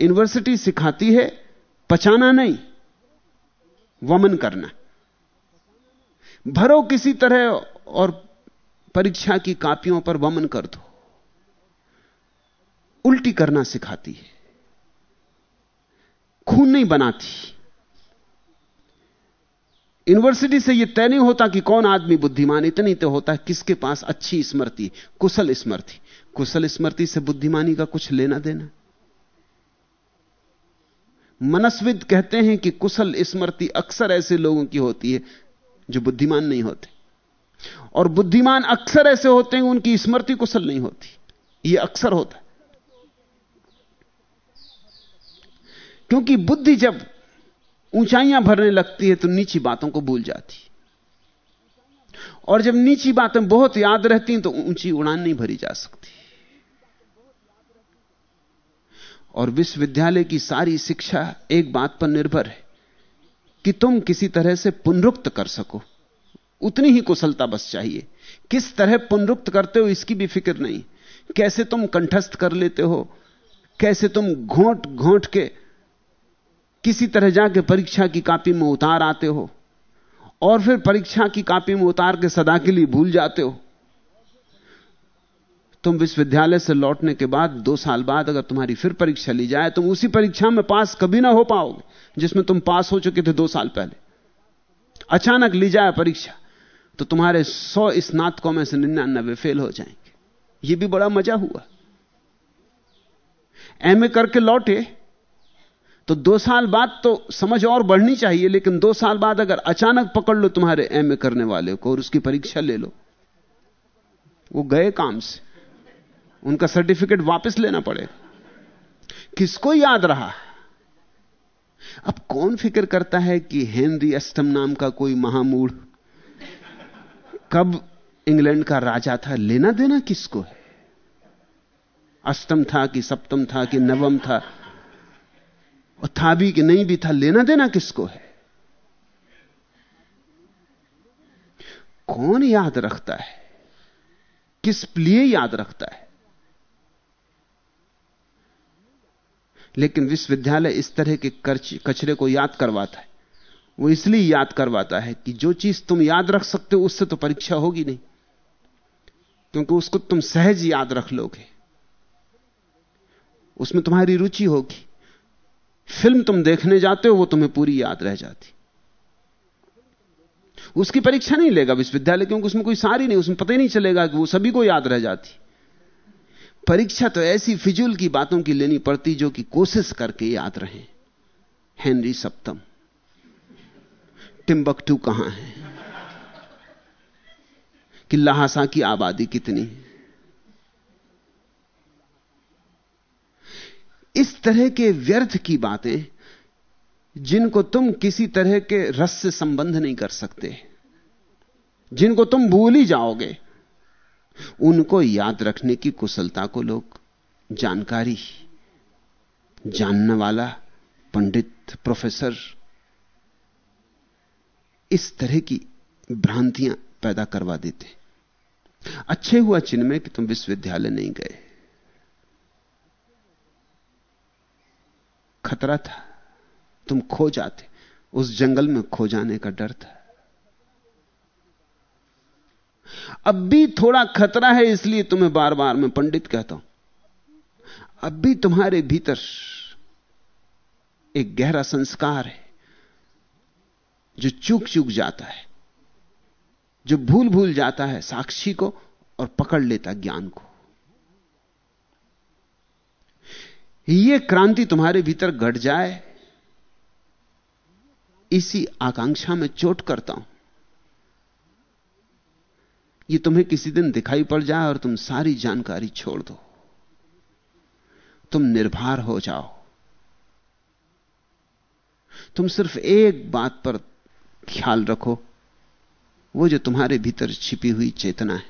[SPEAKER 2] यूनिवर्सिटी सिखाती है, पचाना नहीं, वमन करना। भरो किसी तरह और परीक्षा की कापियों पर वमन कर दो। उल्टी करना सिखाती है। खून नहीं बनाती। यूनिवर्सिटी से यह तय नहीं होता कि कौन आदमी बुद्धिमान, इतनी तो होता है किसके पास अच्छी स्मृति, कुशल स्मृति। कुशल स्मृति से बुद्धिमानी का कुछ लेना देना। मनस्विद कहते हैं कि कुशल स्मृति अक्सर ऐसे लोगों की होती है जो बुद्धिमान नहीं होते। और बुद्धिमान अक्सर ऐसे होते हैं, उनकी स्मृति कुशल नहीं होती। यह अक्सर होता है। क्योंकि बुद्धि जब ऊंचाइयाँ भरने लगती है तो नीची बातों को भूल जाती और जब नीची बातें बहुत याद रहती हैं तो ऊँची उड़ान नहीं भरी जा सकती। और विश्वविद्यालय की सारी शिक्षा एक बात पर निर्भर है कि तुम किसी तरह से पुनरुक्त कर सको। उतनी ही कुशलता बस चाहिए। किस तरह पुनरुक्त करते हो इसकी भी फ़िक्र नहीं। कैसे तुम कंठस्थ कर लेते हो? कैसे तुम घोंट घोंट के किसी तरह जाके परीक्षा की कापी में उतार आते हो और फिर परीक्षा की कापी में उतार के सदा के लिए भूल जाते हो। तुम विश्वविद्यालय से लौटने के बाद, दो साल बाद अगर तुम्हारी फिर परीक्षा ली जाए, तुम उसी परीक्षा में पास कभी ना हो पाओगे, जिसमें तुम पास हो चुके थे दो साल पहले। अचानक ली जाए परीक्षा तो तुम्हारे सौ स्नातकों में से निन्यानबे फेल हो जाएँगे। यह भी बड़ा मज़ा हुआ। एमए करके लौटे तो दो साल बाद तो समझ और बढ़नी चाहिए, लेकिन दो साल बाद अगर अचानक पकड़ लो तुम्हारे एमए करने वाले को और उसकी परीक्षा ले लो, वो गए काम से। उनका सर्टिफिकेट वापस लेना पड़ेगा किसको याद रहा? अब कौन फ़िक्र करता है कि हेनरी अष्टम नाम का कोई महामूढ़, कब इंग्लैंड का राजा था, लेना देना किसको है? अष्टम था कि सप्तम था कि नवम था? और था भी कि नहीं भी था, लेना देना किसको है? कौन याद रखता है? किस लिए याद रखता है? लेकिन विश्वविद्यालय इस तरह के कचरे को याद करवाता है। वो इसलिए याद करवाता है कि जो चीज़ तुम याद रख सकते हो, उससे तो परीक्षा होगी नहीं। क्योंकि उसको तुम सहज याद रख लोगे। उसमें तुम्हारी रुचि होगी। फ़िल्म तुम देखने जाते हो, वो तुम्हें पूरी याद रह जाती। उसकी परीक्षा नहीं लेगा विश्वविद्यालय, क्योंकि उसमें कोई सारी नहीं, उसमें पता ही नहीं चलेगा कि वो सभी को याद रह जाती। परीक्षा तो ऐसी फिजूल की बातों की लेनी पड़ती जो कि कोशिश करके याद रहे। हेनरी सप्तम, टिम्बकटू कहाँ है? कि लहासा की आबादी कितनी इस तरह के व्यर्थ की बातें जिनको तुम किसी तरह के रस से संबंध नहीं कर सकते। जिनको तुम भूल ही जाओगे। उनको याद रखने की कुशलता को लोग जानकारी, जानने वाला पंडित, प्रोफेसर, इस तरह की भ्रांतियाँ पैदा करवा देते। अच्छे हुआ चिन्ह में कि तुम विश्वविद्यालय नहीं गए। खतरा था। तुम खो जाते। उस जंगल में खो जाने का डर था। अब भी थोड़ा खतरा है, इसलिए तुम्हें बार बार मैं पंडित कहता हूँ। अब भी तुम्हारे भीतर एक गहरा संस्कार है, जो चूक चूक जाता है, जो भूल भूल जाता है, साक्षी को और पकड़ लेता ज्ञान को। यह क्रांति तुम्हारे भीतर घट जाए, इसी आकांक्षा में चोट करता हूँ। ये तुम्हें किसी दिन दिखाई पड़ जाए और तुम सारी जानकारी छोड़ दो। तुम निर्भर हो जाओ। तुम सिर्फ़ एक बात पर ख्याल रखो। वो जो तुम्हारे भीतर छिपी हुई चेतना है,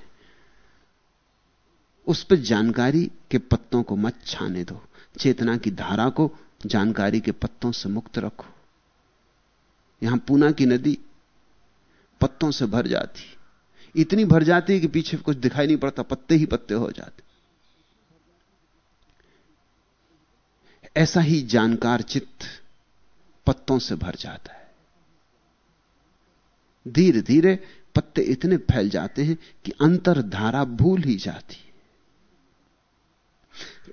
[SPEAKER 2] उस पर जानकारी के पत्तों को मत छाने दो। चेतना की धारा को जानकारी के पत्तों से मुक्त रखो। यहाँ पूना की नदी पत्तों से भर जाती। इतनी भर जाती है कि पीछे कुछ दिखाई नहीं पड़ता, पत्ते ही पत्ते हो जाते। ऐसा ही जानकार चित्त पत्तों से भर जाता है। धीरे धीरे पत्ते इतने फैल जाते हैं कि अंतरधारा भूल ही जाती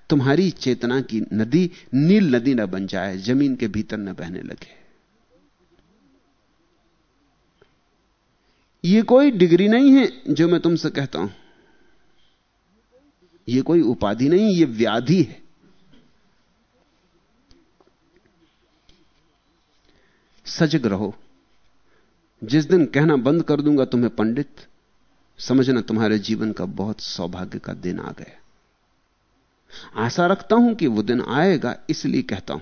[SPEAKER 2] तुम्हारी चेतना की नदी, नील नदी न बन जाए, ज़मीन के भीतर न बहने लगे। यह कोई डिग्री नहीं है जो मैं तुमसे कहता हूँ। यह कोई उपाधि नहीं यह व्याधि है। सजग रहो। जिस दिन कहना बंद कर दूँगा तुम्हें पंडित, समझना तुम्हारे जीवन का बहुत सौभाग्य का दिन आ गया। आशा रखता हूँ कि वो दिन आएगा, इसलिए कहता हूँ।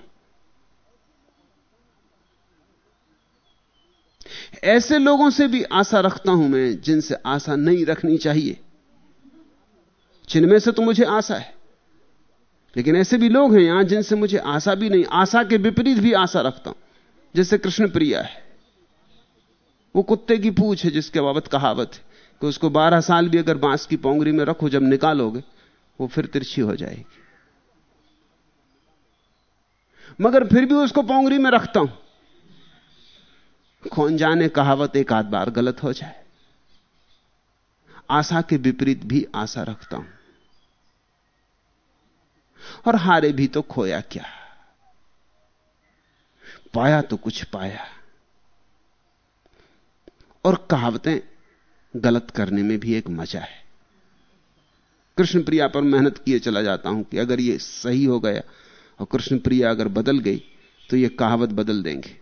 [SPEAKER 2] ऐसे लोगों से भी आशा रखता हूँ मैं, जिनसे आशा नहीं रखनी चाहिए। जिनमें से तो मुझे आशा है। लेकिन ऐसे भी लोग हैं यहाँ जिनसे मुझे आशा भी नहीं, आशा के विपरीत भी आशा रखता हूँ। जैसे कृष्ण प्रिया है। वो कुत्ते की पूछ है जिसके बाबत कहावत है कि उसको बारह साल भी अगर बाँस की पोंगरी में रखो, जब निकालोगे वो फिर तिरछी हो जाएगी। मगर फिर भी उसको पोंगरी में रखता हूँ। कौन जाने कहावत एक आध बार गलत हो जाए। आशा के विपरीत भी आशा रखता हूँ। और हारे भी तो खोया क्या। पाया तो कुछ पाया। और कहावतें गलत करने में भी एक मज़ा है। कृष्ण प्रिया पर मेहनत किए चला जाता हूँ कि अगर ये सही हो गया और कृष्ण प्रिया अगर बदल गई तो ये कहावत बदल देंगे।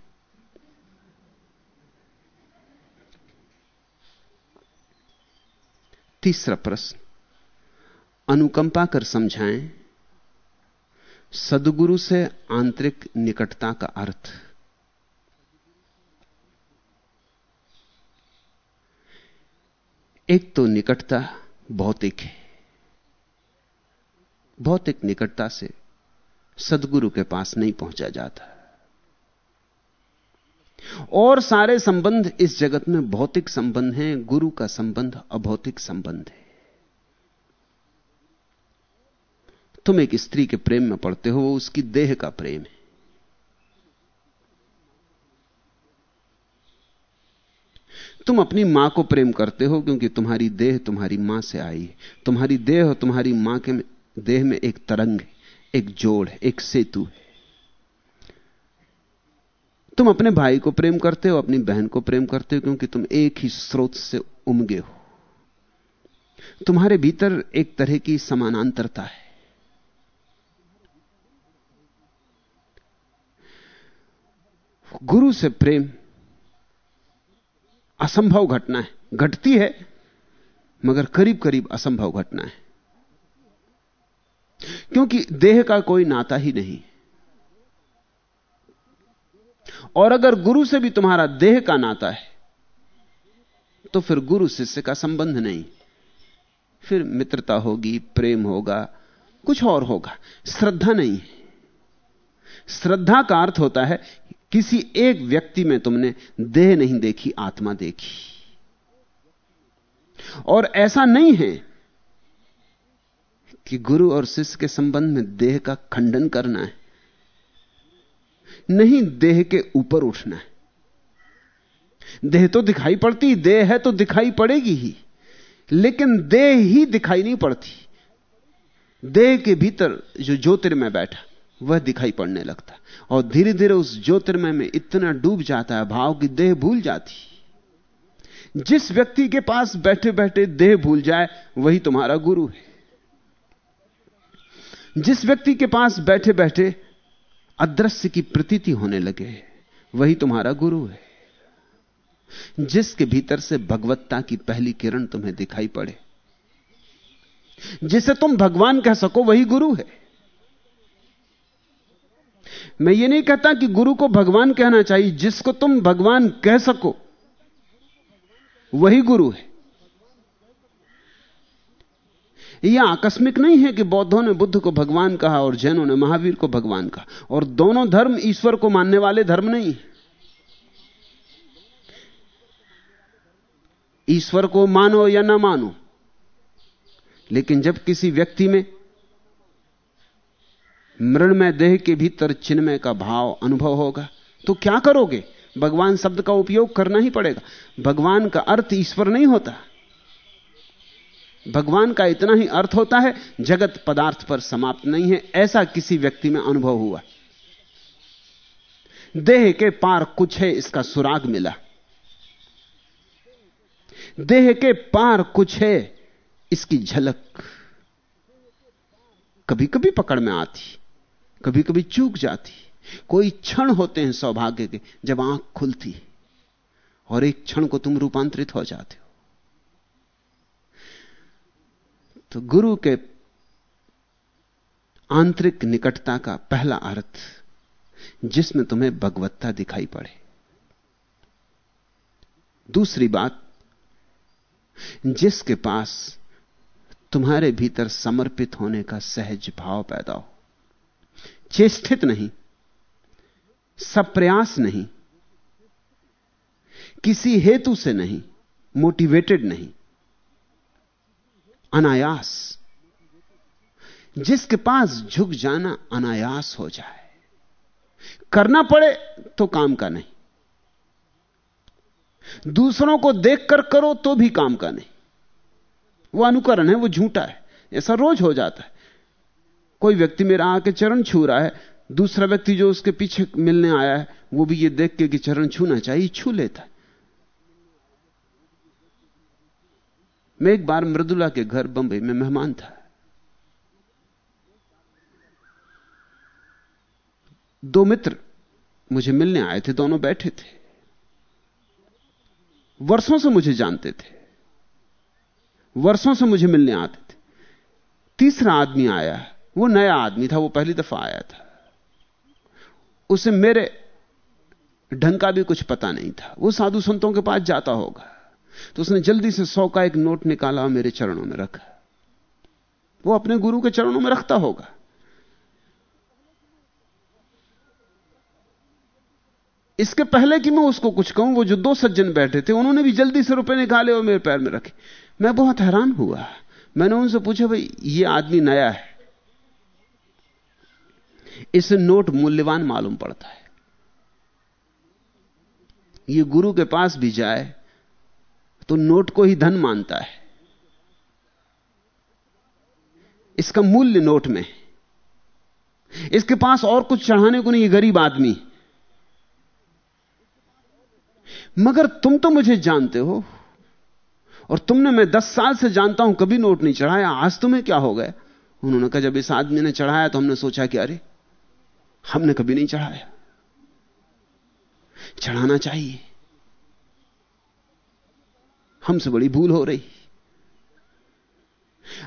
[SPEAKER 2] तीसरा प्रश्न, अनुकंपा कर समझाएँ, सदगुरु से आंतरिक निकटता का अर्थ। एक तो निकटता भौतिक है भौतिक निकटता से सदगुरु के पास नहीं पहुँचा जाता। और सारे संबंध इस जगत में भौतिक संबंध हैं, गुरु का संबंध अभौतिक संबंध है। तुम एक स्त्री के प्रेम में पड़ते हो, वो उसकी देह का प्रेम है। तुम अपनी माँ को प्रेम करते हो क्योंकि तुम्हारी देह तुम्हारी माँ से आई है। तुम्हारी देह और तुम्हारी माँ के देह में एक तरंग है, एक जोड़ है, एक सेतु है। तुम अपने भाई को प्रेम करते हो, अपनी बहन को प्रेम करते हो, क्योंकि तुम एक ही स्रोत से उमगे हो। तुम्हारे भीतर एक तरह की समानांतरता है। गुरु से प्रेम असंभव घटना है। घटती है, मगर करीब करीब असंभव घटना है। क्योंकि देह का कोई नाता ही नहीं। और अगर गुरु से भी तुम्हारा देह का नाता है तो फिर गुरु शिष्य का संबंध नहीं। फिर मित्रता होगी, प्रेम होगा, कुछ और होगा। श्रद्धा नहीं श्रद्धा का अर्थ होता है, किसी एक व्यक्ति में तुमने देह नहीं देखी, आत्मा देखी। और ऐसा नहीं है कि गुरु और शिष्य के संबंध में देह का खंडन करना है। नहीं, देह के ऊपर उठना है। देह तो दिखाई पड़ती, देह है तो दिखाई पड़ेगी ही। लेकिन देह ही दिखाई नहीं पड़ती। देह के भीतर जो ज्योतिर्मय बैठा, वह दिखाई पड़ने लगता। और धीरे धीरे उस ज्योतिर्मय में इतना डूब जाता है, भाव की देह भूल जाती। जिस व्यक्ति के पास बैठे बैठे देह भूल जाए, वही तुम्हारा गुरु है। जिस व्यक्ति के पास बैठे बैठे अदृश्य की प्रतीति होने लगे, वही तुम्हारा गुरु है। जिसके भीतर से भगवत्ता की पहली किरण तुम्हें दिखाई पड़े, जिसे तुम भगवान कह सको, वही गुरु है। मैं ये नहीं कहता कि गुरु को भगवान कहना चाहिए, जिसको तुम भगवान कह सको, वही गुरु है। यह आकस्मिक नहीं है कि बौद्धों ने बुद्ध को भगवान कहा और जैनों ने महावीर को भगवान कहा। और दोनों धर्म ईश्वर को मानने वाले धर्म नहीं ईश्वर को मानो या ना मानो, लेकिन जब किसी व्यक्ति में मृणमय देह के भीतर चिन्मय का भाव, अनुभव होगा तो क्या करोगे? भगवान शब्द का उपयोग करना ही पड़ेगा। भगवान का अर्थ ईश्वर नहीं होता। भगवान का इतना ही अर्थ होता है, जगत पदार्थ पर समाप्त नहीं है, ऐसा किसी व्यक्ति में अनुभव हुआ। देह के पार कुछ है, इसका सुराग मिला। देह के पार कुछ है, इसकी झलक कभी कभी पकड़ में आती कभी कभी चूक जाती। कोई क्षण होते हैं सौभाग्य के, जब आँख खुलती और एक क्षण को तुम रूपांतरित हो जाते हो। तो गुरु के आंतरिक निकटता का पहला अर्थ जिसमें तुम्हें भगवत्ता दिखाई पड़े। दूसरी बात, जिसके पास तुम्हारे भीतर समर्पित होने का सहज भाव पैदा हो। चेष्टित नहीं, सप्रयास नहीं, किसी हेतु से नहीं मोटिवेटेड नहीं अनायास। जिसके पास झुक जाना अनायास हो जाए। करना पड़े तो काम का नहीं। दूसरों को देखकर करो तो भी काम का नहीं। वो अनुकरण है, वो झूठा है। ऐसा रोज हो जाता है। कोई व्यक्ति मेरा आके चरण छू रहा है, दूसरा व्यक्ति जो उसके पीछे मिलने आया है, वो भी ये देख के कि चरण छूना चाहिए, छू लेता है। मैं एक बार मृदुला के घर बंबई में मेहमान था। दो मित्र मुझे मिलने आए थे, दोनों बैठे थे। वर्षों से मुझे जानते थे। वर्षों से मुझे मिलने आते थे। तीसरा आदमी आया, वो नया आदमी था, वो पहली दफ़ा आया था। उसे मेरे ढंग का भी कुछ पता नहीं था। वो साधु संतों के पास जाता होगा। तो उसने जल्दी से सौ का एक नोट निकाला मेरे चरणों में रखा। वो अपने गुरु के चरणों में रखता होगा। इसके पहले कि मैं उसको कुछ कहूँ, वो जो दो सज्जन बैठे थे, उन्होंने भी जल्दी से रुपए निकाले और मेरे पैर में रखे। मैं बहुत हैरान हुआ। मैंने उनसे पूछा, भाई, ये आदमी नया है। इसे नोट मूल्यवान मालूम पड़ता है। ये गुरु के पास भी जाए तो नोट को ही धन मानता है। इसका मूल्य नोट में इसके पास और कुछ चढ़ाने को नहीं गरीब आदमी। मगर तुम तो मुझे जानते हो, और तुमने मैं दस साल से जानता हूँ, कभी नोट नहीं चढ़ाया, आज तुम्हें क्या हो गया? उन्होंने कहा, जब इस आदमी ने चढ़ाया तो हमने सोचा कि अरे, हमने कभी नहीं चढ़ाया। चढ़ाना चाहिए। हमसे बड़ी भूल हो रही।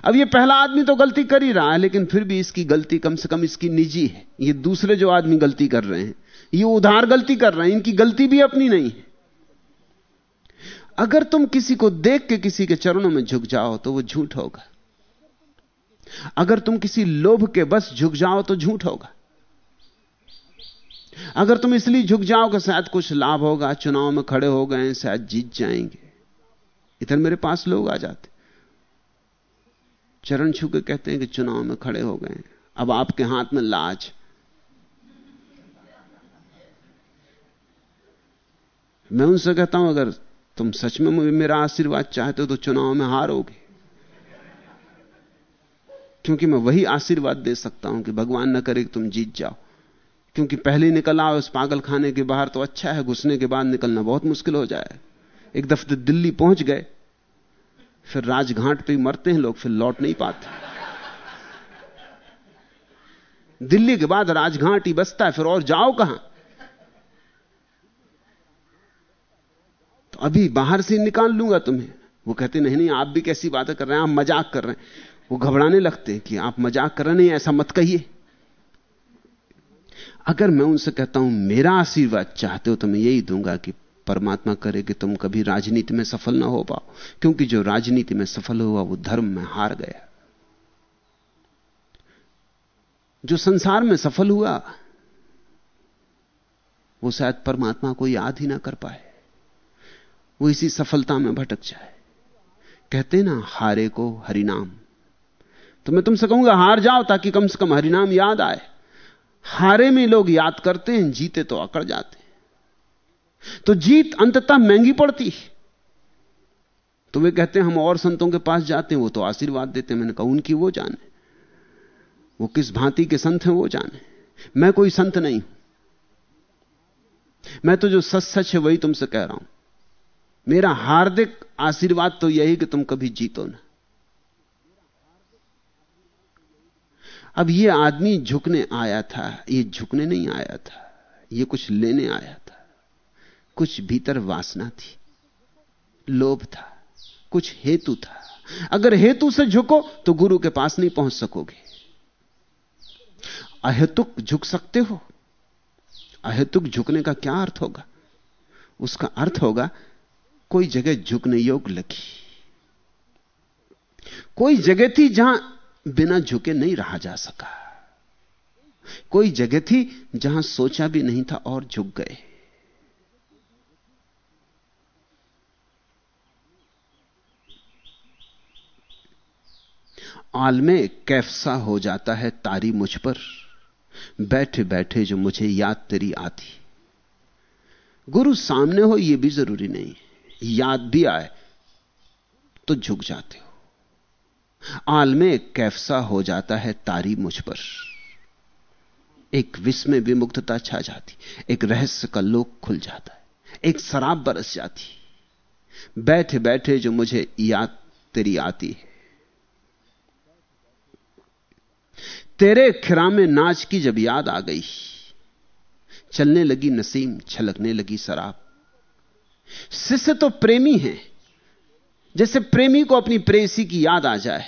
[SPEAKER 2] अब ये पहला आदमी तो गलती कर ही रहा है, लेकिन फिर भी इसकी गलती कम से कम इसकी निजी है। ये दूसरे जो आदमी गलती कर रहे हैं, ये उधार गलती कर रहे हैं, इनकी गलती भी अपनी नहीं है। अगर तुम किसी को देख के किसी के चरणों में झुक जाओ तो वो झूठ होगा। अगर तुम किसी लोभ के बस झुक जाओ तो झूठ होगा। अगर तुम इसलिए झुक जाओ कि शायद कुछ लाभ होगा, चुनाव में खड़े हो गए शायद जीत जाएँगे। इधर मेरे पास लोग आ जाते। चरण छू के कहते हैं कि चुनाव में खड़े हो गए अब आपके हाथ में लाज। मैं उनसे कहता हूँ, अगर तुम सच में मेरा आशीर्वाद चाहते हो तो चुनाव में हारोगे। क्योंकि मैं वही आशीर्वाद दे सकता हूँ कि भगवान न करे कि तुम जीत जाओ। क्योंकि पहले निकल आओ उस पागल खाने के बाहर तो अच्छा है, घुसने के बाद निकलना बहुत मुश्किल हो जाए। एक दफे दिल्ली पहुँच गए। फिर राजघाट पे मरते हैं लोग, फिर लौट नहीं पाते। दिल्ली के बाद राजघाट ही बसता है, फिर और जाओ कहाँ? तो अभी बाहर से निकाल लूँगा तुम्हें। वो कहते, नहीं नहीं, आप भी कैसी बातें कर रहे हैं, आप मज़ाक कर रहे हैं। वो घबराने लगते हैं कि आप मज़ाक कर रहे नहीं, ऐसा मत कहिए। अगर मैं उनसे कहता हूँ, मेरा आशीर्वाद चाहते हो तो मैं यही दूँगा कि परमात्मा करे कि तुम कभी राजनीति में सफल ना हो पाओ। क्योंकि जो राजनीति में सफल हुआ, वो धर्म में हार गया। जो संसार में सफल हुआ, वो शायद परमात्मा को याद ही ना कर पाए। वो इसी सफलता में भटक जाए। कहते ना, हारे को हरिनाम। तो मैं तुमसे कहूँगा, हार जाओ ताकि कम से कम हरिनाम याद आए। हारे में लोग याद करते हैं, जीते तो अकड़ जाते हैं। तो जीत अंततः महँगी पड़ती तो वे कहते हैं, हम और संतों के पास जाते हैं, वो तो आशीर्वाद देते हैं। मैंने कहा, उनकी वो जाने वो किस भांति के संत हैं, वो जाने मैं कोई संत नहीं हूँ। मैं तो जो सच सच है, वही तुमसे कह रहा हूँ। मेरा हार्दिक आशीर्वाद तो यही कि तुम कभी जीतो ना। अब ये आदमी झुकने आया था, ये झुकने नहीं आया था, ये कुछ लेने आया था। कुछ भीतर वासना थी, लोभ था, कुछ हेतु था। अगर हेतु से झुको तो गुरु के पास नहीं पहुँच सकोगे। अहेतुक झुक सकते हो। अहेतुक झुकने का क्या अर्थ होगा? उसका अर्थ होगा, कोई जगह झुकने योग लगी। कोई जगह थी जहाँ बिना झुके नहीं रहा जा सका। कोई जगह थी जहाँ सोचा भी नहीं था और झुक गए। आल में कैफसा हो जाता है तारी मुझ पर। बैठे बैठे जो मुझे याद तेरी आती। गुरु सामने हो यह भी ज़रूरी नहीं। याद भी आए तो झुक जाते हो। आलमे कैफसा हो जाता है तारी मुझ पर। एक विस्मय विमुक्तता छा जाती। एक रहस्य का लोक खुल जाता है। एक शराब बरस जाती। बैठे बैठे जो मुझे याद तेरी आती है। तेरे खिरा में नाच की जब याद आ गई, चलने लगी नसीम, छलकने लगी शराब। शिष्य तो प्रेमी है, जैसे प्रेमी को अपनी प्रेसी की याद आ जाए।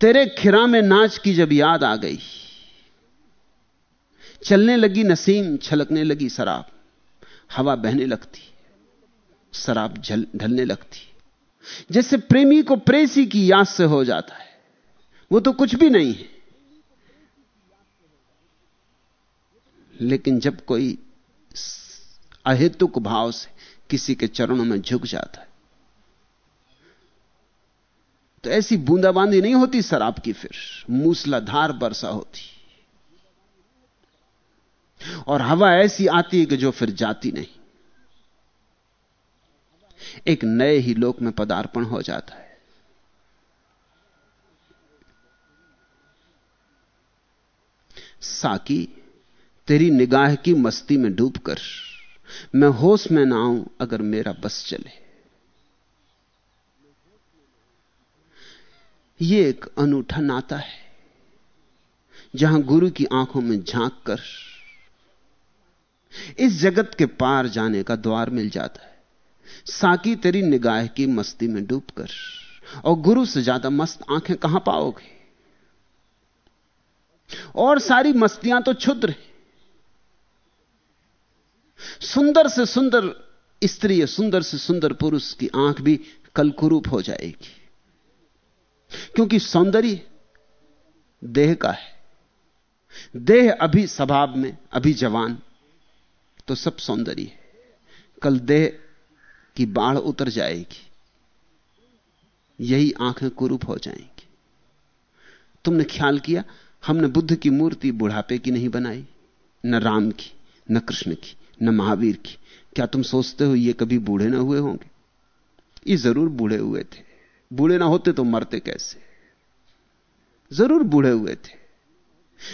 [SPEAKER 2] तेरे खिरा में नाच की जब याद आ गई, चलने लगी नसीम, छलकने लगी शराब। हवा बहने लगती, शराब ढलने लगती। जैसे प्रेमी को प्रेसी की याद से हो जाता है, वो तो कुछ भी नहीं है। लेकिन जब कोई अहेतुक भाव से किसी के चरणों में झुक जाता है तो ऐसी बूंदाबांदी नहीं होती शराब की फिर। मूसलाधार वर्षा होती। और हवा ऐसी आती है कि जो फिर जाती नहीं। एक नए ही लोक में पदार्पण हो जाता है। साकी तेरी निगाह की मस्ती में डूबकर मैं होश में ना आऊँ अगर मेरा बस चले। यह एक अनूठा नाता है, जहाँ गुरु की आँखों में झाँक कर इस जगत के पार जाने का द्वार मिल जाता है। साकी तेरी निगाह की मस्ती में डूबकर और गुरु से ज़्यादा मस्त आँखें कहाँ पाओगे? और सारी मस्तियाँ तो क्षुद्र हैं। सुंदर से सुंदर स्त्री या सुंदर से सुंदर पुरुष की आँख भी कल कुरूप हो जाएगी। क्योंकि सौंदर्य देह का है। देह अभी स्वभाव में, अभी जवान तो सब सौंदर्य है। कल देह की बाढ़ उतर जाएगी। यही आँखें कुरूप हो जाएँगी। तुमने ख्याल किया? हमने बुद्ध की मूर्ति बुढ़ापे की नहीं बनाई, न राम की, न कृष्ण की। न महावीर की। क्या तुम सोचते हो ये कभी बूढ़े ना हुए होंगे? ये ज़रूर बूढ़े हुए थे। बूढ़े ना होते तो मरते कैसे? ज़रूर बूढ़े हुए थे।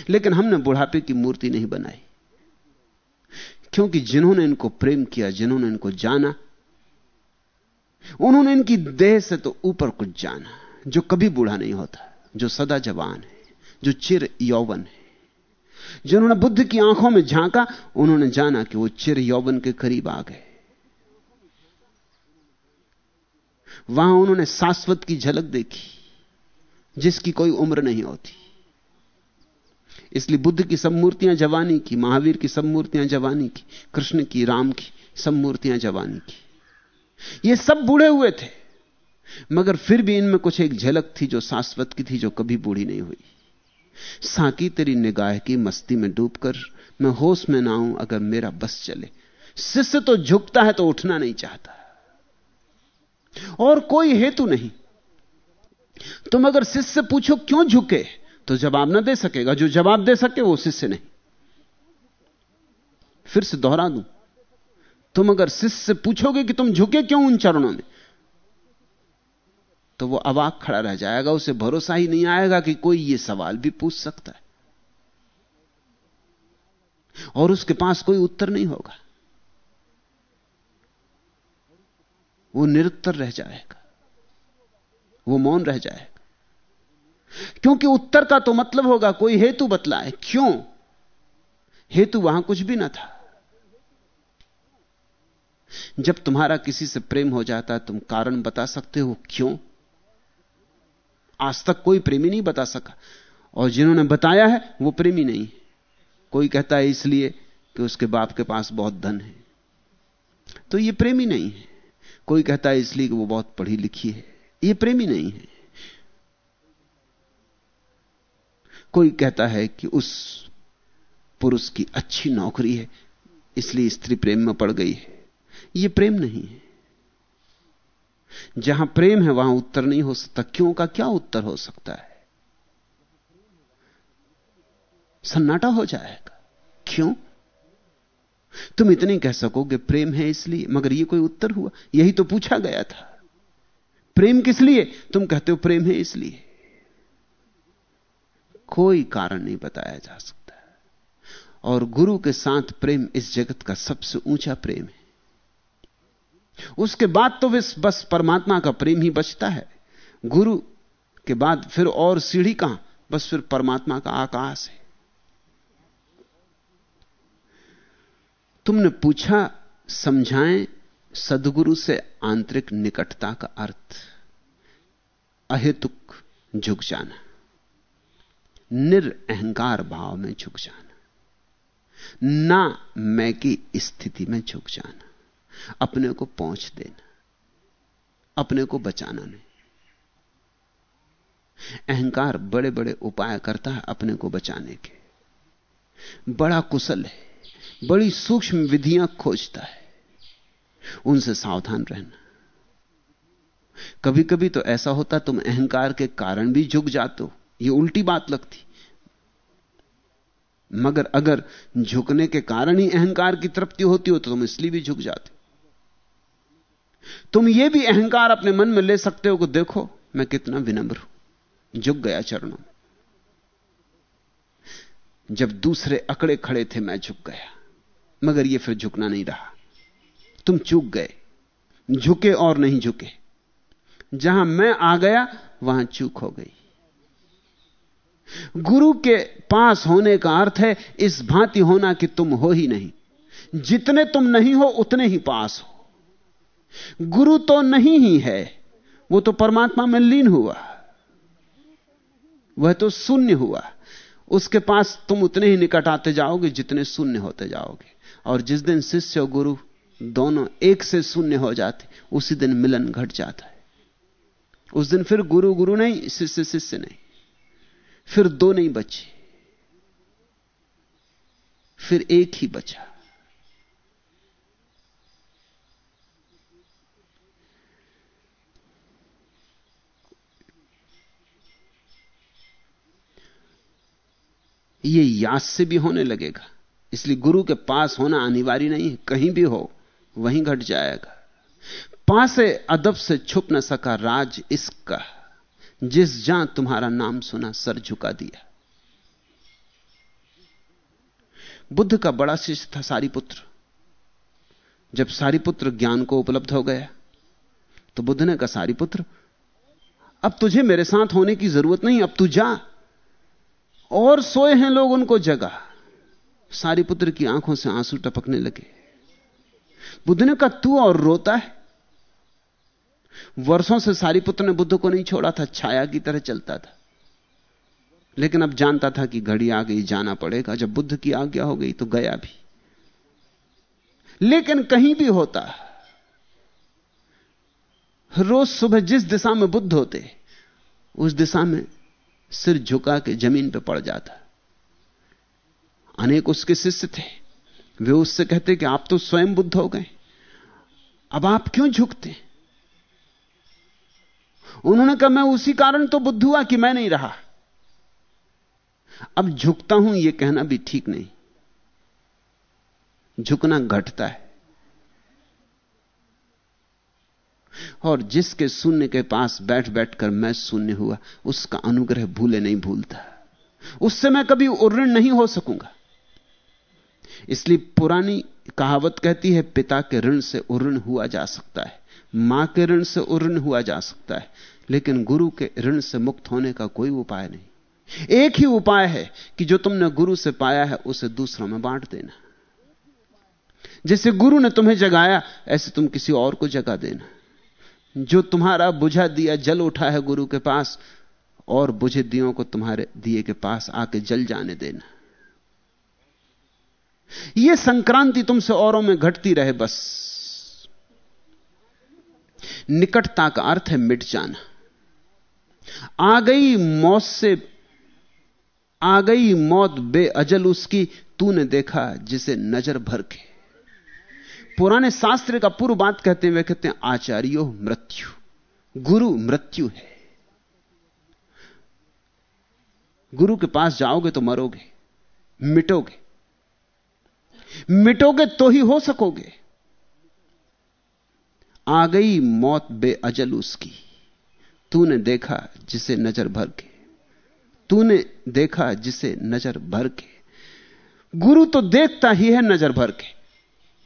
[SPEAKER 2] लेकिन हमने बुढ़ापे की मूर्ति नहीं बनाई। क्योंकि जिन्होंने इनको प्रेम किया, जिन्होंने इनको जाना, उन्होंने इनकी देह से तो ऊपर कुछ जाना, जो कभी बूढ़ा नहीं होता, जो सदा जवान है, जो चिर यौवन है। जिन्होंने बुद्ध की आँखों में झांका, उन्होंने जाना कि वो चिर यौवन के करीब आ गए। वहाँ उन्होंने शाश्वत की झलक देखी, जिसकी कोई उम्र नहीं होती। इसलिए बुद्ध की सब मूर्तियाँ जवानी की, महावीर की सब मूर्तियाँ जवानी की, कृष्ण की, राम की सब मूर्तियाँ जवानी की। ये सब बूढ़े हुए थे, मगर फिर भी इनमें कुछ एक झलक थी जो शाश्वत की थी, जो कभी बूढ़ी नहीं हुई। साकी तेरी निगाह की मस्ती में डूबकर मैं होश में ना आऊँ अगर मेरा बस चले। शिष्य तो झुकता है तो उठना नहीं चाहता। और कोई हेतु नहीं। तुम अगर शिष्य से पूछो क्यों झुके तो जवाब ना दे सकेगा। जो जवाब दे सके वो शिष्य नहीं। फिर से दोहरा दूँ। तुम अगर शिष्य से पूछोगे कि तुम झुके क्यों उन चरणों में? तो वो अवाक खड़ा रह जाएगा, उसे भरोसा ही नहीं आएगा कि कोई ये सवाल भी पूछ सकता है। और उसके पास कोई उत्तर नहीं होगा। वो निरुत्तर रह जाएगा। वो मौन रह जाएगा। क्योंकि उत्तर का तो मतलब होगा, कोई हेतु बतलाए। क्यों? हेतु वहाँ कुछ भी ना था। जब तुम्हारा किसी से प्रेम हो जाता, तुम कारण बता सकते हो क्यों? आज तक कोई प्रेमी नहीं बता सका। और जिन्होंने बताया है, वो प्रेमी नहीं। कोई कहता है इसलिए कि उसके बाप के पास बहुत धन है। तो ये प्रेमी नहीं है। कोई कहता है इसलिए कि वो बहुत पढ़ी लिखी है। ये प्रेमी नहीं है। कोई कहता है कि उस पुरुष की अच्छी नौकरी है, इसलिए स्त्री प्रेम में पड़ गई है। यह प्रेम नहीं है। जहाँ प्रेम है, वहाँ उत्तर नहीं हो सकता। क्यों? का क्या उत्तर हो सकता है? सन्नाटा हो जाएगा। क्यों? तुम इतने कह सकोगे, प्रेम है इसलिए। मगर यह कोई उत्तर हुआ? यही तो पूछा गया था। प्रेम किस लिए? तुम कहते हो प्रेम है इसलिए। कोई कारण नहीं बताया जा सकता। और गुरु के साथ प्रेम इस जगत का सबसे ऊँचा प्रेम है। उसके बाद तो बस परमात्मा का प्रेम ही बचता है। गुरु के बाद फिर और सीढ़ी कहाँ? बस फिर परमात्मा का आकाश है। तुमने पूछा, समझाएँ, सदगुरु से आंतरिक निकटता का अर्थ। अहेतुक झुक जाना। निरअहकार भाव में झुक जाना। ना मैं की स्थिति में झुक जाना। अपने को पहुँच देना, अपने को बचाना नहीं। अहंकार बड़े बड़े उपाय करता है अपने को बचाने के। बड़ा कुशल है, बड़ी सूक्ष्म विधियाँ खोजता है, उनसे सावधान रहना। कभी कभी तो ऐसा होता, तुम अहंकार के कारण भी झुक जाते हो यह उल्टी बात लगती। मगर अगर झुकने के कारण ही अहंकार की तृप्ति होती हो तो तुम इसलिए भी झुक जाते तुम यह भी अहंकार अपने मन में ले सकते हो कि देखो, मैं कितना विनम्र हूँ। झुक गया चरणों में। जब दूसरे अकड़े खड़े थे, मैं झुक गया। मगर यह फिर झुकना नहीं रहा। तुम चूक गए। झुके और नहीं झुके। जहाँ मैं आ गया, वहाँ चूक हो गई। गुरु के पास होने का अर्थ है, इस भांति होना कि तुम हो ही नहीं। जितने तुम नहीं हो, उतने ही पास हो। गुरु तो नहीं ही है, वो तो परमात्मा में लीन हुआ। वह तो शून्य हुआ। उसके पास तुम उतने ही निकट आते जाओगे जितने शून्य होते जाओगे। और जिस दिन शिष्य और गुरु दोनों एक से शून्य हो जाते, उसी दिन मिलन घट जाता है। उस दिन फिर गुरु गुरु नहीं, शिष्य शिष्य नहीं। फिर दो नहीं बचे। फिर एक ही बचा। ये याद से भी होने लगेगा। इसलिए गुरु के पास होना अनिवार्य नहीं है, कहीं भी हो, वहीं घट जाएगा। पासे अदब से छुप न सका राज इसका, जिस जहाँ तुम्हारा नाम सुना सर झुका दिया। बुद्ध का बड़ा शिष्य था सारीपुत्र। जब सारीपुत्र ज्ञान को उपलब्ध हो गया तो बुद्ध ने कहा, सारीपुत्र, अब तुझे मेरे साथ होने की ज़रूरत नहीं, अब तू जा। और सोए हैं लोग उनको जगा सारी पुत्र की आँखों से आँसू टपकने लगे। बुद्ध ने कहा, तू और रोता है? वर्षों से सारी पुत्र ने बुद्ध को नहीं छोड़ा था, छाया की तरह चलता था। लेकिन अब जानता था कि घड़ी आ गई, जाना पड़ेगा। जब बुद्ध की आज्ञा हो गई तो गया भी। लेकिन कहीं भी होता, रोज सुबह जिस दिशा में बुद्ध होते, उस दिशा में सिर झुका के ज़मीन पर पड़ जाता। अनेक उसके शिष्य थे। वे उससे कहते कि आप तो स्वयं बुद्ध हो गए। अब आप क्यों झुकते? उन्होंने कहा, मैं उसी कारण तो बुद्ध हुआ कि मैं नहीं रहा। अब झुकता हूँ यह कहना भी ठीक नहीं। झुकना घटता है। और जिसके शून्य के पास बैठ बैठकर मैं शून्य हुआ, उसका अनुग्रह भूले नहीं भूलता। उससे मैं कभी उर्ण नहीं हो सकूँगा। इसलिए पुरानी कहावत कहती है, पिता के ऋण से उर्ण हुआ जा सकता है, माँ के ऋण से उर्ण हुआ जा सकता है, लेकिन गुरु के ऋण से मुक्त होने का कोई उपाय नहीं। एक ही उपाय है कि जो तुमने गुरु से पाया है, उसे दूसरों में बांट देना। जैसे गुरु ने तुम्हें जगाया, ऐसे तुम किसी और को जगा देना। जो तुम्हारा बुझा दिया जल उठा है गुरु के पास, और बुझे दियों को तुम्हारे दिए के पास आके जल जाने देना। यह संक्रांति तुमसे औरों में घटती रहे बस। निकटता का अर्थ है मिट जाना। आ गई मौत से, आ गई मौत बेअजल उसकी, तूने देखा जिसे नज़र भर के। पुराने शास्त्र का पूर्व बात कहते हुए कहते हैं, आचार्यो मृत्यु। गुरु मृत्यु है। गुरु के पास जाओगे तो मरोगे, मिटोगे। मिटोगे तो ही हो सकोगे। आ गई मौत बेअजल उसकी। तूने देखा जिसे नज़र भर के। तूने देखा जिसे नज़र भर के। गुरु तो देखता ही है नज़र भर के।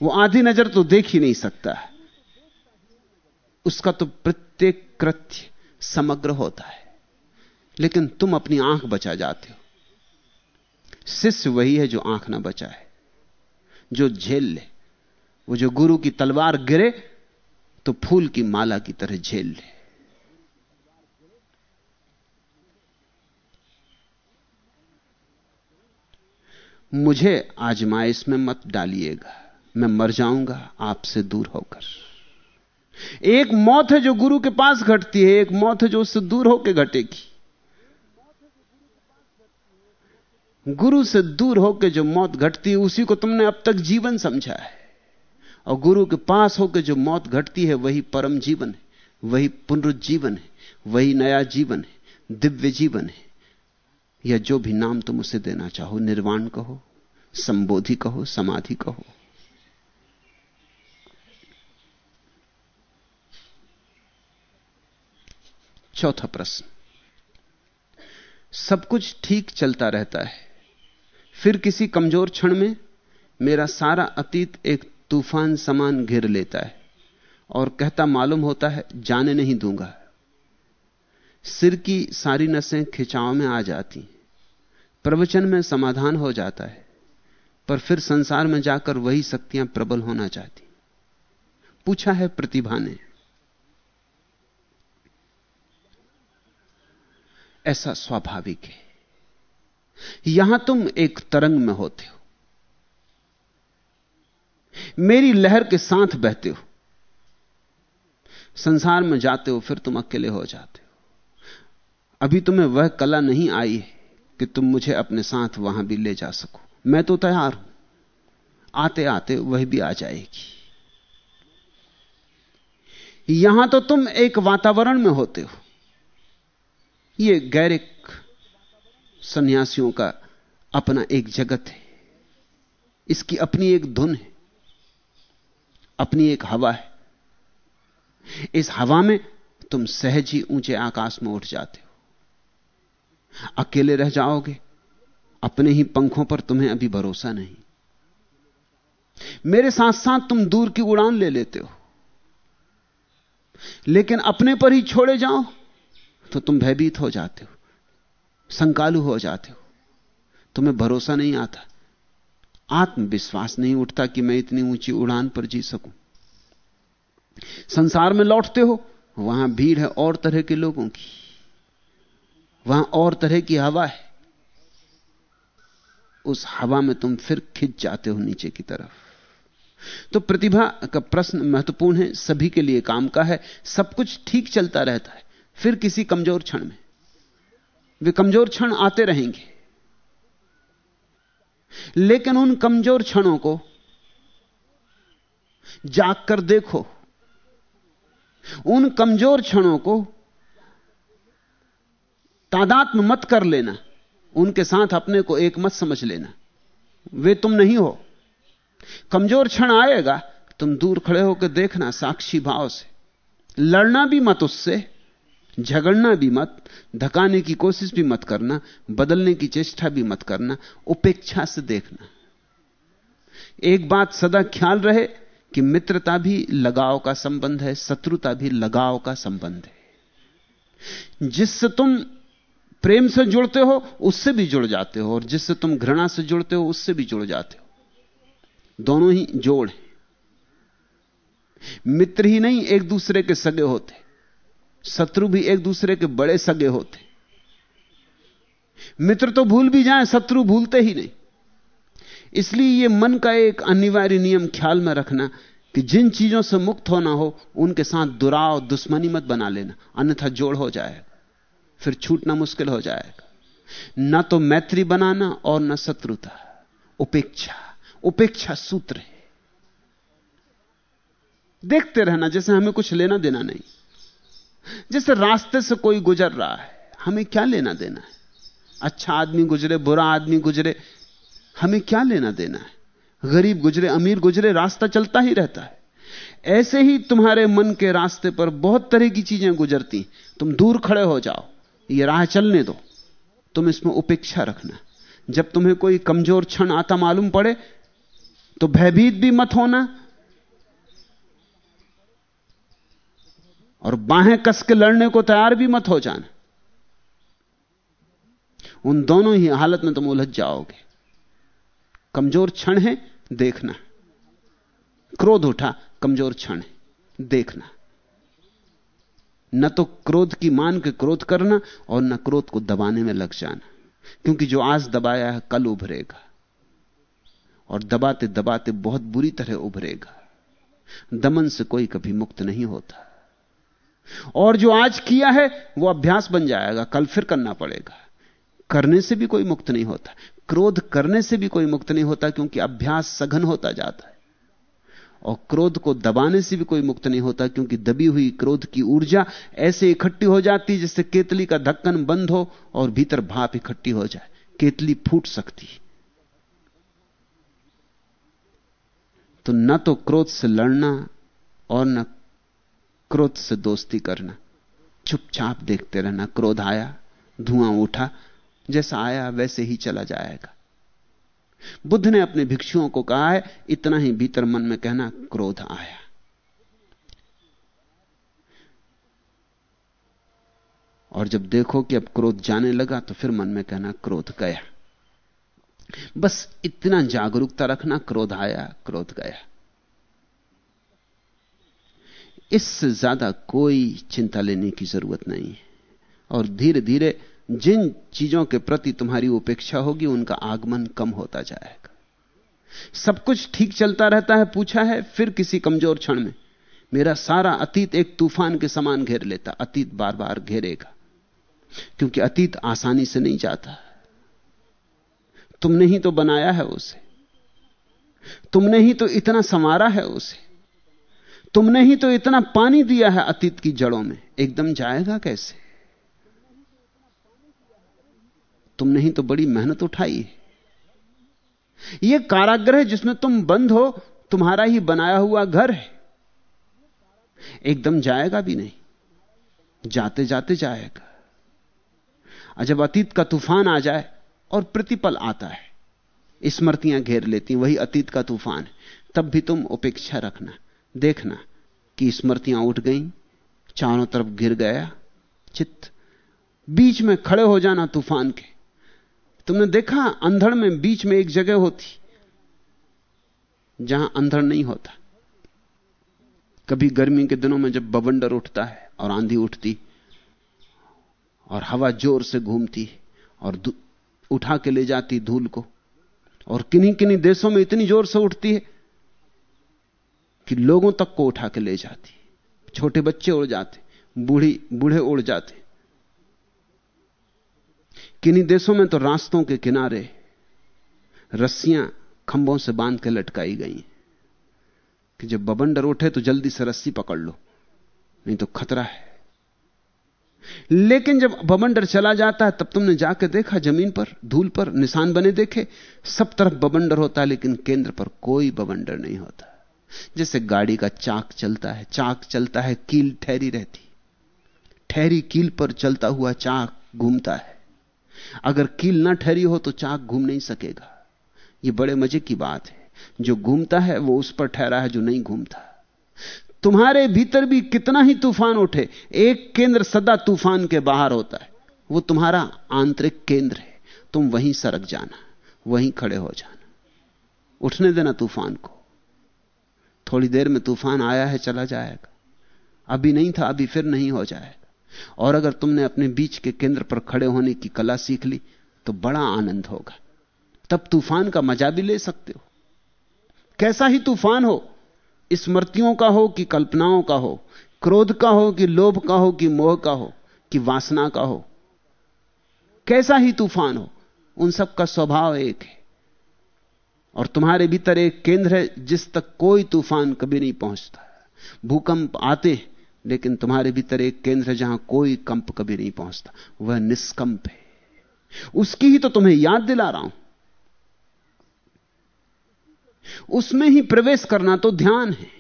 [SPEAKER 2] वो आधी नज़र तो देख ही नहीं सकता है। उसका तो प्रत्येक कृत्य समग्र होता है। लेकिन तुम अपनी आँख बचा जाते हो। शिष्य वही है जो आँख ना बचाए। जो झेल ले, वो जो गुरु की तलवार गिरे तो फूल की माला की तरह झेल ले। मुझे आजमाइश में मत डालिएगा। मैं मर जाऊँगा, आपसे दूर होकर। एक मौत है जो गुरु के पास घटती है, एक मौत है जो उससे दूर होकर घटेगी। गुरु से दूर होकर जो मौत घटती है, उसी को तुमने अब तक जीवन समझा है। और गुरु के पास होकर जो मौत घटती है, वही परम जीवन है, वही पुनरुज्जीवन है, वही नया जीवन है, दिव्य जीवन है। या जो भी नाम तुम उसे देना चाहो, निर्वाण कहो, संबोधि कहो, समाधि कहो। चौथा प्रश्न। सब कुछ ठीक चलता रहता है। फिर किसी कमज़ोर क्षण में मेरा सारा अतीत एक तूफ़ान समान घिर लेता है और कहता मालूम होता है, जाने नहीं दूँगा। सिर की सारी नसें खिंचाव में आ जाती प्रवचन में समाधान हो जाता है, पर फिर संसार में जाकर वही शक्तियाँ प्रबल होना चाहती पूछा है प्रतिभा ने ऐसा स्वाभाविक है। यहाँ तुम एक तरंग में होते हो। मेरी लहर के साथ बहते हो। संसार में जाते हो, फिर तुम अकेले हो जाते हो। अभी तुम्हें वह कला नहीं आई है कि तुम मुझे अपने साथ वहाँ भी ले जा सको। मैं तो तैयार हूँ। आते आते वह भी आ जाएगी। यहाँ तो तुम एक वातावरण में होते हो। यह गैरिक सन्यासियों का अपना एक जगत है। इसकी अपनी एक धुन है, अपनी एक हवा है। इस हवा में तुम सहज ही ऊँचे आकाश में उठ जाते हो। अकेले रह जाओगे, अपने ही पंखों पर तुम्हें अभी भरोसा नहीं। मेरे साथ साथ तुम दूर की उड़ान ले लेते हो, लेकिन अपने पर ही छोड़े जाओ। तो तुम भयभीत हो जाते हो, संकालु हो जाते हो। तुम्हें भरोसा नहीं आता, आत्मविश्वास नहीं उठता कि मैं इतनी ऊँची उड़ान पर जी सकूँ। संसार में लौटते हो, वहाँ भीड़ है और तरह के लोगों की, वहाँ और तरह की हवा है। उस हवा में तुम फिर खिंच जाते हो नीचे की तरफ़। तो प्रतिभा का प्रश्न महत्वपूर्ण है, सभी के लिए काम का है, सब कुछ ठीक चलता रहता है। फिर किसी कमज़ोर क्षण में। वे कमज़ोर क्षण आते रहेंगे। लेकिन उन कमज़ोर क्षणों को जाग कर देखो। उन कमज़ोर क्षणों को तादात्म मत कर लेना। उनके साथ अपने को एक मत समझ लेना। वे तुम नहीं हो। कमज़ोर क्षण आएगा, तुम दूर खड़े होकर देखना, साक्षी भाव से। लड़ना भी मत उससे। झगड़ना भी मत, धकाने की कोशिश भी मत करना, बदलने की चेष्टा भी मत करना, उपेक्षा से देखना। एक बात सदा ख्याल रहे कि मित्रता भी लगाव का संबंध है, शत्रुता भी लगाव का संबंध है। जिससे तुम प्रेम से जुड़ते हो, उससे भी जुड़ जाते हो, और जिससे तुम घृणा से जुड़ते हो, उससे भी जुड़ जाते हो। दोनों ही जोड़ हैं। मित्र ही नहीं, एक दूसरे के सगे होते शत्रु भी एक दूसरे के बड़े सगे होते। मित्र तो भूल भी जाए, शत्रु भूलते ही नहीं। इसलिए यह मन का एक अनिवार्य नियम ख्याल में रखना कि जिन चीज़ों से मुक्त होना हो, उनके साथ दुराव, दुश्मनी मत बना लेना। अन्यथा जोड़ हो जाएगा। फिर छूटना मुश्किल हो जाएगा। न तो मैत्री बनाना और न शत्रुता। उपेक्षा। उपेक्षा सूत्र है। देखते रहना, जैसे हमें कुछ लेना देना नहीं। जैसे रास्ते से कोई गुजर रहा है, हमें क्या लेना देना है? अच्छा आदमी गुजरे, बुरा आदमी गुजरे, हमें क्या लेना देना है? गरीब गुजरे, अमीर गुजरे, रास्ता चलता ही रहता है। ऐसे ही तुम्हारे मन के रास्ते पर बहुत तरह की चीज़ें गुजरती तुम दूर खड़े हो जाओ, ये राह चलने दो। तुम इसमें उपेक्षा रखना। जब तुम्हें कोई कमज़ोर क्षण आता मालूम पड़े तो भयभीत भी मत होना और बाहें कस के लड़ने को तैयार भी मत हो जाना। उन दोनों ही हालत में तुम उलझ जाओगे। कमज़ोर क्षण है, देखना। क्रोध उठा, कमज़ोर क्षण है, देखना। न तो क्रोध की मान के क्रोध करना और न क्रोध को दबाने में लग जाना, क्योंकि जो आज दबाया है, कल उभरेगा। और दबाते दबाते बहुत बुरी तरह उभरेगा। दमन से कोई कभी मुक्त नहीं होता। और जो आज किया है, वो अभ्यास बन जाएगा, कल फिर करना पड़ेगा। करने से भी कोई मुक्त नहीं होता। क्रोध करने से भी कोई मुक्त नहीं होता, क्योंकि अभ्यास सघन होता जाता है। और क्रोध को दबाने से भी कोई मुक्त नहीं होता, क्योंकि दबी हुई क्रोध की ऊर्जा ऐसे इकट्ठी हो जाती, जिससे केतली का धक्कन बंद हो और भीतर भाप इकट्ठी हो जाए। केतली फूट सकती। तो न तो क्रोध से लड़ना और न क्रोध से दोस्ती करना। चुपचाप देखते रहना। क्रोध आया, धुआँ उठा, जैसा आया वैसे ही चला जाएगा। बुद्ध ने अपने भिक्षुओं को कहा है, इतना ही भीतर मन में कहना, क्रोध आया। और जब देखो कि अब क्रोध जाने लगा तो फिर मन में कहना, क्रोध गया। बस इतना जागरूकता रखना, क्रोध आया, क्रोध गया। इससे ज़्यादा कोई चिंता लेने की ज़रूरत नहीं है। और धीरे धीरे जिन चीज़ों के प्रति तुम्हारी उपेक्षा होगी, उनका आगमन कम होता जाएगा। सब कुछ ठीक चलता रहता है, पूछा है, फिर किसी कमज़ोर क्षण में। मेरा सारा अतीत एक तूफ़ान के समान घेर लेता, अतीत बार बार घेरेगा। क्योंकि अतीत आसानी से नहीं जाता। तुमने ही तो बनाया है उसे। तुमने ही तो इतना संवारा है उसे। तुमने ही तो इतना पानी दिया है अतीत की जड़ों में। एकदम जाएगा कैसे? तुमने ही तो बड़ी मेहनत उठाई है। यह कारागृह जिसमें तुम बंद हो, तुम्हारा ही बनाया हुआ घर है। एकदम जाएगा भी नहीं। जाते जाते जाएगा। जब अतीत का तूफ़ान आ जाए और प्रतिपल आता है। स्मृतियाँ घेर लेती वही अतीत का तूफ़ान है। तब भी तुम उपेक्षा रखना। देखना कि स्मृतियाँ उठ गईं, चारों तरफ़ गिर गया चित्त। बीच में खड़े हो जाना तूफ़ान के। तुमने देखा अंधड़ में बीच में एक जगह होती, जहाँ अंधड़ नहीं होता। कभी गर्मी के दिनों में जब बवंडर उठता है और आंधी उठती, और हवा ज़ोर से घूमती, और उठा के ले जाती धूल को, और किन्हीं किन्हीं देशों में इतनी ज़ोर से उठती है कि लोगों तक को उठा के ले जाती। छोटे बच्चे उड़ जाते, बूढ़ी, बूढ़े उड़ जाते। किन्हीं देशों में तो रास्तों के किनारे रस्सियाँ खंभों से बाँध के लटकाई गई कि जब बबंडर उठे तो जल्दी से रस्सी पकड़ लो, नहीं तो खतरा है। लेकिन जब बबंडर चला जाता है, तब तुमने जाकर देखा ज़मीन पर, धूल पर निशान बने देखे, सब तरफ़ बबंडर होता है, लेकिन केंद्र पर कोई बबंडर नहीं होता। जैसे गाड़ी का चाक चलता है, चाक चलता है, कील ठहरी रहती ठहरी कील पर चलता हुआ चाक घूमता है। अगर कील ना ठहरी हो तो चाक घूम नहीं सकेगा। यह बड़े मज़े की बात है। जो घूमता है वो उस पर ठहरा है जो नहीं घूमता। तुम्हारे भीतर भी कितना ही तूफ़ान उठे, एक केंद्र सदा तूफ़ान के बाहर होता है। वो तुम्हारा आंतरिक केंद्र है। तुम वहीं सरक जाना, वहीं खड़े हो जाना। उठने देना तूफ़ान को। थोड़ी देर में तूफ़ान आया है, चला जाएगा। अभी नहीं था, अभी फिर नहीं हो जाएगा। और अगर तुमने अपने बीच के केंद्र पर खड़े होने की कला सीख ली तो बड़ा आनंद होगा। तब तूफ़ान का मज़ा भी ले सकते हो। कैसा ही तूफ़ान हो, स्मृतियों का हो कि कल्पनाओं का हो, क्रोध का हो कि लोभ का हो कि मोह का हो कि वासना का हो, कैसा ही तूफ़ान हो, उन सब का स्वभाव एक है। और तुम्हारे भीतर एक केंद्र है जिस तक कोई तूफ़ान कभी नहीं पहुँचता। भूकंप आते लेकिन तुम्हारे भीतर एक केंद्र है जहाँ कोई कंप कभी नहीं पहुँचता। वह निष्कंप है। उसकी ही तो तुम्हें याद दिला रहा हूँ। उसमें ही प्रवेश करना तो ध्यान है।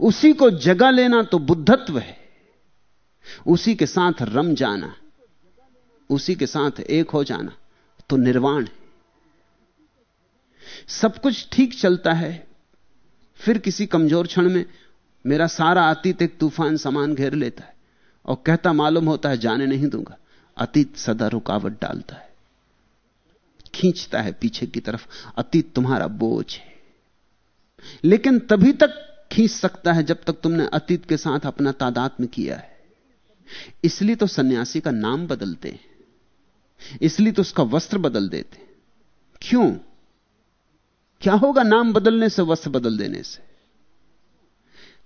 [SPEAKER 2] उसी को जगा लेना तो बुद्धत्व है। उसी के साथ रम जाना, उसी के साथ एक हो जाना तो निर्वाण है। सब कुछ ठीक चलता है। फिर किसी कमज़ोर क्षण में मेरा सारा अतीत एक तूफ़ान समान घेर लेता है और कहता, मालूम होता है जाने नहीं दूँगा। अतीत सदा रुकावट डालता है। खींचता है पीछे की तरफ़। अतीत तुम्हारा बोझ है। लेकिन तभी तक खींच सकता है जब तक तुमने अतीत के साथ अपना तादात्म किया है। इसलिए तो सन्यासी का नाम बदलते हैं। इसलिए तो उसका वस्त्र बदल देते क्यों? क्या होगा नाम बदलने से, वस्त्र बदल देने से?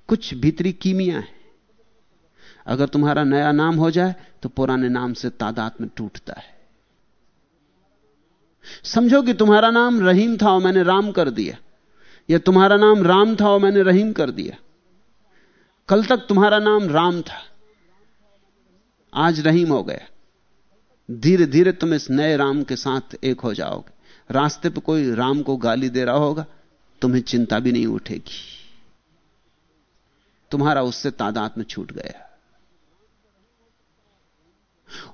[SPEAKER 2] कुछ भीतरी कीमिया है। अगर तुम्हारा नया नाम हो जाए तो पुराने नाम से तादाद में टूटता है। समझो कि तुम्हारा नाम रहीम था और मैंने राम कर दिया। या तुम्हारा नाम राम था और मैंने रहीम कर दिया। कल तक तुम्हारा नाम राम था। आज रहीम हो गया। धीरे धीरे तुम इस नए राम के साथ एक हो जाओगे। रास्ते पर कोई राम को गाली दे रहा होगा, तुम्हें चिंता भी नहीं उठेगी। तुम्हारा उससे तादाद में छूट गया।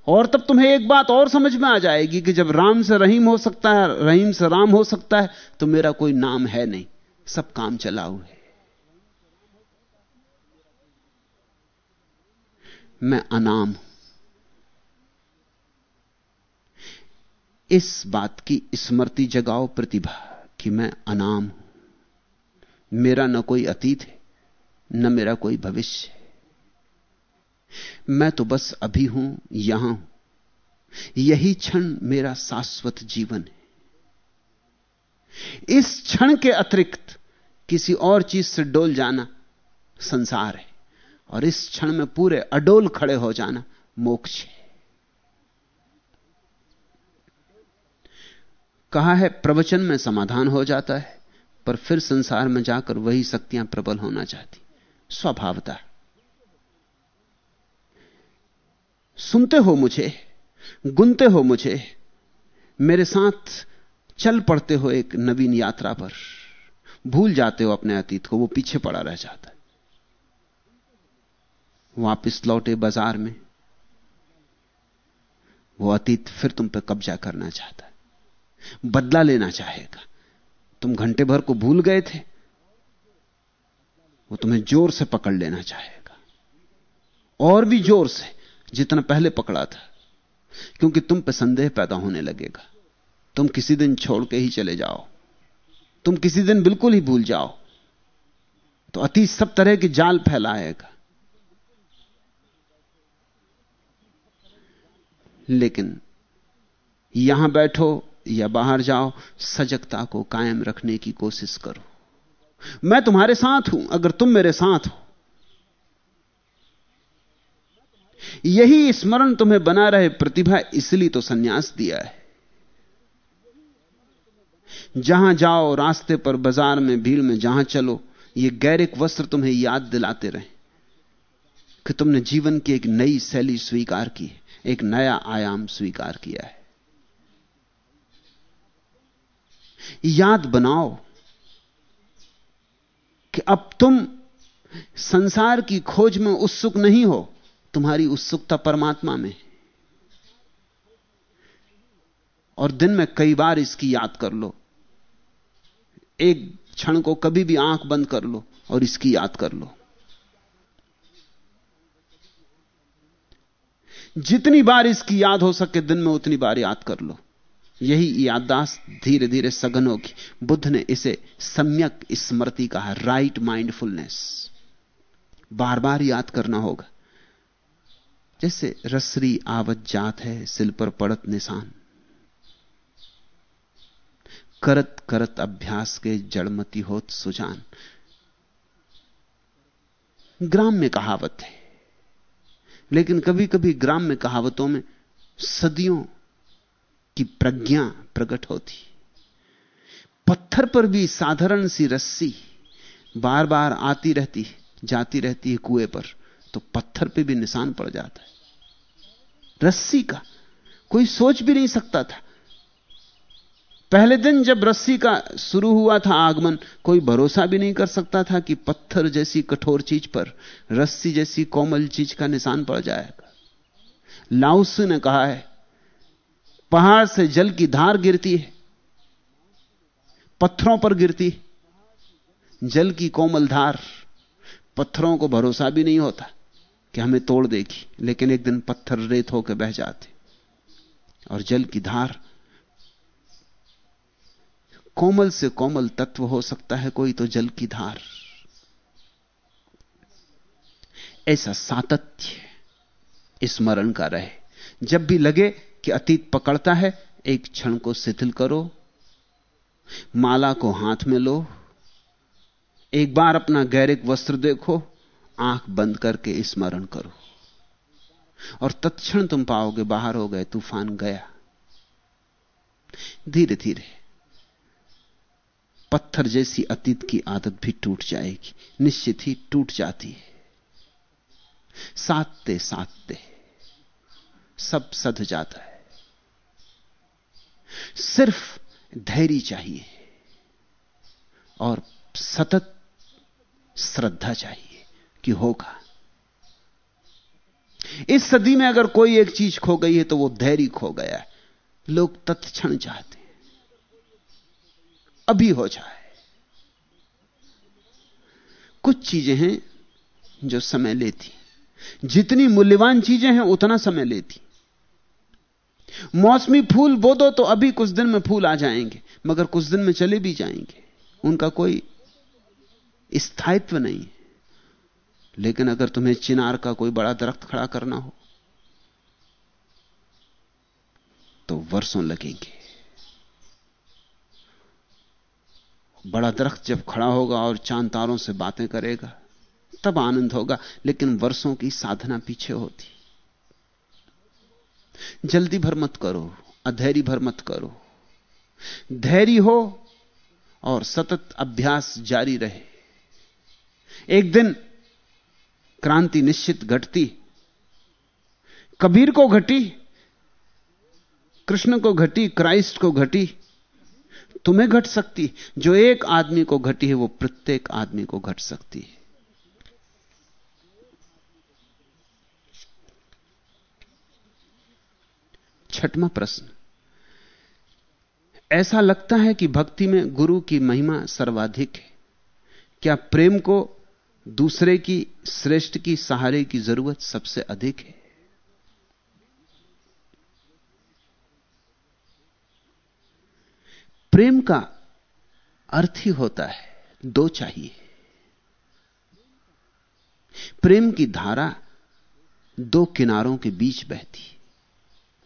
[SPEAKER 2] और तब तुम्हें एक बात और समझ में आ जाएगी कि जब राम से रहीम हो सकता है, रहीम से राम हो सकता है तो मेरा कोई नाम है नहीं। सब काम चलाऊ है। मैं अनाम हूँ। इस बात की स्मृति जगाओ प्रतिभा कि मैं अनाम हूँ। मेरा न कोई अतीत है, न मेरा कोई भविष्य है। मैं तो बस अभी हूँ, यहाँ हूँ। यही क्षण मेरा शाश्वत जीवन है। इस क्षण के अतिरिक्त किसी और चीज़ से डोल जाना संसार है, और इस क्षण में पूरे अडोल खड़े हो जाना मोक्ष है। कहा है? प्रवचन में समाधान हो जाता है, पर फिर संसार में जाकर वही शक्तियाँ प्रबल होना चाहती। स्वभावता। सुनते हो मुझे, गुनते हो मुझे, मेरे साथ चल पड़ते हो एक नवीन यात्रा पर। भूल जाते हो अपने अतीत को, वो पीछे पड़ा रह जाता है। वापिस लौटे बाज़ार में, वो अतीत फिर तुम पे कब्जा करना चाहता है। बदला लेना चाहेगा। तुम घंटे भर को भूल गए थे। वो तुम्हें ज़ोर से पकड़ लेना चाहेगा। और भी ज़ोर से, जितना पहले पकड़ा था। क्योंकि तुम पे संदेह पैदा होने लगेगा। तुम किसी दिन छोड़ के ही चले जाओ। तुम किसी दिन बिल्कुल ही भूल जाओ। तो अति सब तरह के जाल फैलाएगा। लेकिन, यहाँ बैठो या बाहर जाओ, सजगता को कायम रखने की कोशिश करो। मैं तुम्हारे साथ हूँ, अगर तुम मेरे साथ हो। यही स्मरण तुम्हें बना रहे प्रतिभा इसलिए तो सन्यास दिया है। जहाँ जाओ, रास्ते पर बाज़ार में, भीड़ में, जहाँ चलो, ये गैरिक वस्त्र तुम्हें याद दिलाते रहे कि तुमने जीवन की एक नई शैली स्वीकार की एक नया आयाम स्वीकार किया है। याद बनाओ कि अब तुम संसार की खोज में उत्सुक नहीं हो, तुम्हारी उत्सुकता परमात्मा में और दिन में कई बार इसकी याद कर लो। एक क्षण को कभी भी आँख बंद कर लो और इसकी याद कर लो। जितनी बार इसकी याद हो सके दिन में उतनी बार याद कर लो। यही याददाश्त धीरे धीरे सघन होगी। बुद्ध ने इसे सम्यक स्मृति कहा राइट माइंडफुलनेस बार बार याद करना होगा। जैसे रसरी आवत जात है, सिल पर पड़त निशान। करत करत अभ्यास के जड़मती होत सुजान। ग्राम में कहावत है। लेकिन कभी कभी ग्राम में कहावतों में सदियों की प्रज्ञा प्रकट होती। पत्थर पर भी साधारण सी रस्सी बार बार आती रहती, जाती रहती है कुएँ पर तो पत्थर पे भी निशान पड़ जाता है। रस्सी का कोई सोच भी नहीं सकता था। पहले दिन जब रस्सी का शुरू हुआ था आगमन, कोई भरोसा भी नहीं कर सकता था कि पत्थर जैसी कठोर चीज़ पर, रस्सी जैसी कोमल चीज़ का निशान पड़ जाएगा। लाउस ने कहा है पहाड़ से जल की धार गिरती है, पत्थरों पर गिरती जल की कोमल धार, पत्थरों को भरोसा भी नहीं होता कि हमें तोड़ देगी, लेकिन एक दिन पत्थर रेत होकर बह जाते। और जल की धार, कोमल से कोमल तत्व हो सकता है कोई तो जल की धार। ऐसा सातत्य स्मरण का रहे। जब भी लगे कि अतीत पकड़ता है, एक क्षण को शिथिल करो, माला को हाथ में लो, एक बार अपना गैरिक वस्त्र देखो, आँख बंद करके स्मरण करो। और तत्क्षण तुम पाओगे, बाहर हो गए, तूफ़ान गया। धीरे धीरे पत्थर जैसी अतीत की आदत भी टूट जाएगी, निश्चित ही टूट जाती है। साधते साधते सब सध जाता है। सिर्फ़ धैर्य चाहिए और सतत श्रद्धा चाहिए कि होगा। इस सदी में अगर कोई एक चीज़ खो गई है तो वो धैर्य खो गया है। लोग तत्क्षण चाहते हैं। अभी हो जाए। कुछ चीज़ें हैं जो समय लेती जितनी मूल्यवान चीज़ें हैं, उतना समय लेती मौसमी फूल बो दो तो अभी कुछ दिन में फूल आ जाएँगे, मगर कुछ दिन में चले भी जाएँगे। उनका कोई स्थायित्व नहीं लेकिन अगर तुम्हें चिनार का कोई बड़ा दरख्त खड़ा करना हो तो वर्षों लगेंगे। बड़ा दरख्त जब खड़ा होगा और चाँद तारों से बातें करेगा, तब आनंद होगा, लेकिन वर्षों की साधना पीछे होती। जल्दी भर मत करो, अधैर्य भर मत करो। धैर्य हो और सतत अभ्यास जारी रहे। एक दिन क्रांति निश्चित घटती, कबीर को घटी, कृष्ण को घटी, क्राइस्ट को घटी, तुम्हें घट सकती, जो एक आदमी को घटी है वो प्रत्येक आदमी को घट सकती है। छठवां प्रश्न। ऐसा लगता है कि भक्ति में गुरु की महिमा सर्वाधिक है। क्या प्रेम को दूसरे की, श्रेष्ठ की, सहारे की ज़रूरत सबसे अधिक है? प्रेम का अर्थ ही होता है, दो चाहिए। प्रेम की धारा दो किनारों के बीच बहती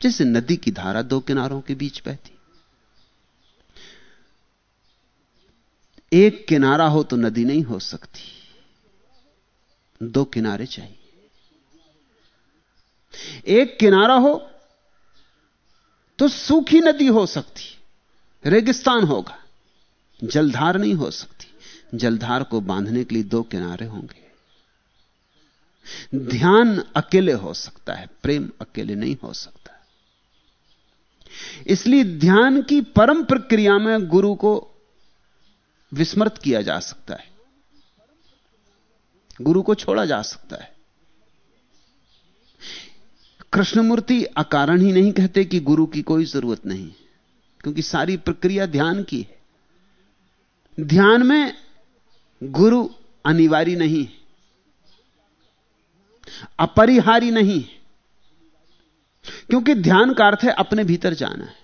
[SPEAKER 2] जैसे नदी की धारा दो किनारों के बीच बहती। एक किनारा हो तो नदी नहीं हो सकती। दो किनारे चाहिए। एक किनारा हो तो सूखी नदी हो सकती। रेगिस्तान होगा। जलधार नहीं हो सकती। जलधार को बांधने के लिए दो किनारे होंगे। ध्यान अकेले हो सकता है, प्रेम अकेले नहीं हो सकता। इसलिए ध्यान की परम प्रक्रिया में गुरु को विस्मृत किया जा सकता है। गुरु को छोड़ा जा सकता है। कृष्णमूर्ति अकारण ही नहीं कहते कि गुरु की कोई ज़रूरत नहीं, क्योंकि सारी प्रक्रिया ध्यान की है। ध्यान में गुरु अनिवार्य नहीं है अपरिहारी नहीं क्योंकि ध्यान का अर्थ है अपने भीतर जाना है।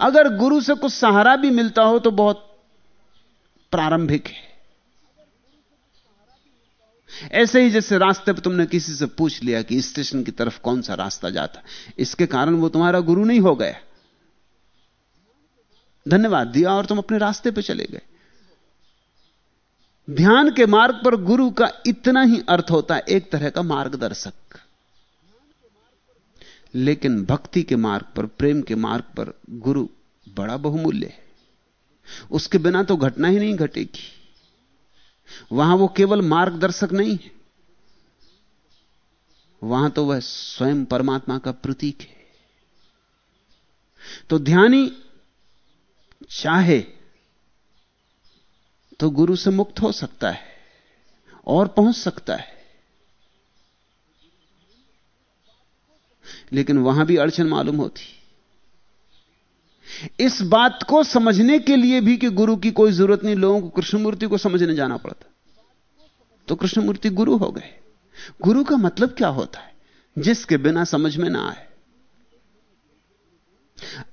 [SPEAKER 2] अगर गुरु से कुछ सहारा भी मिलता हो तो बहुत प्रारंभिक है। ऐसे ही जैसे रास्ते पर तुमने किसी से पूछ लिया कि स्टेशन की तरफ़ कौन सा रास्ता जाता इसके कारण वो तुम्हारा गुरु नहीं हो गया। धन्यवाद दिया और तुम अपने रास्ते पर चले गए। ध्यान के मार्ग पर गुरु का इतना ही अर्थ होता है, एक तरह का मार्गदर्शक। लेकिन भक्ति के मार्ग पर, प्रेम के मार्ग पर गुरु बड़ा बहुमूल्य है। उसके बिना तो घटना ही नहीं घटेगी। वहाँ वो केवल मार्गदर्शक नहीं है। वहाँ तो वह स्वयं परमात्मा का प्रतीक है। तो ध्यानी चाहे तो गुरु से मुक्त हो सकता है और पहुँच सकता है। लेकिन वहाँ भी अड़चन मालूम होती। इस बात को समझने के लिए भी कि गुरु की कोई ज़रूरत नहीं, लोगों को कृष्णमूर्ति को समझने जाना पड़ता। तो कृष्णमूर्ति गुरु हो गए। गुरु का मतलब क्या होता है? जिसके बिना समझ में ना आए।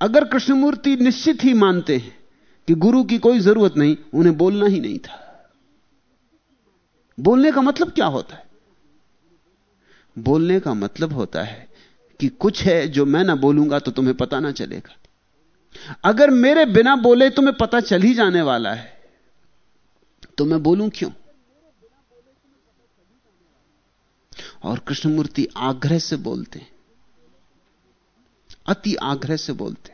[SPEAKER 2] अगर कृष्णमूर्ति निश्चित ही मानते हैं कि गुरु की कोई ज़रूरत नहीं, उन्हें बोलना ही नहीं था। बोलने का मतलब क्या होता है? बोलने का मतलब होता है कि कुछ है जो मैं ना बोलूँगा तो तुम्हें पता ना चलेगा। अगर मेरे बिना बोले तुम्हें पता चल ही जाने वाला है तो मैं बोलूँ क्यों? और कृष्णमूर्ति आग्रह से बोलते हैं। अति आग्रह से बोलते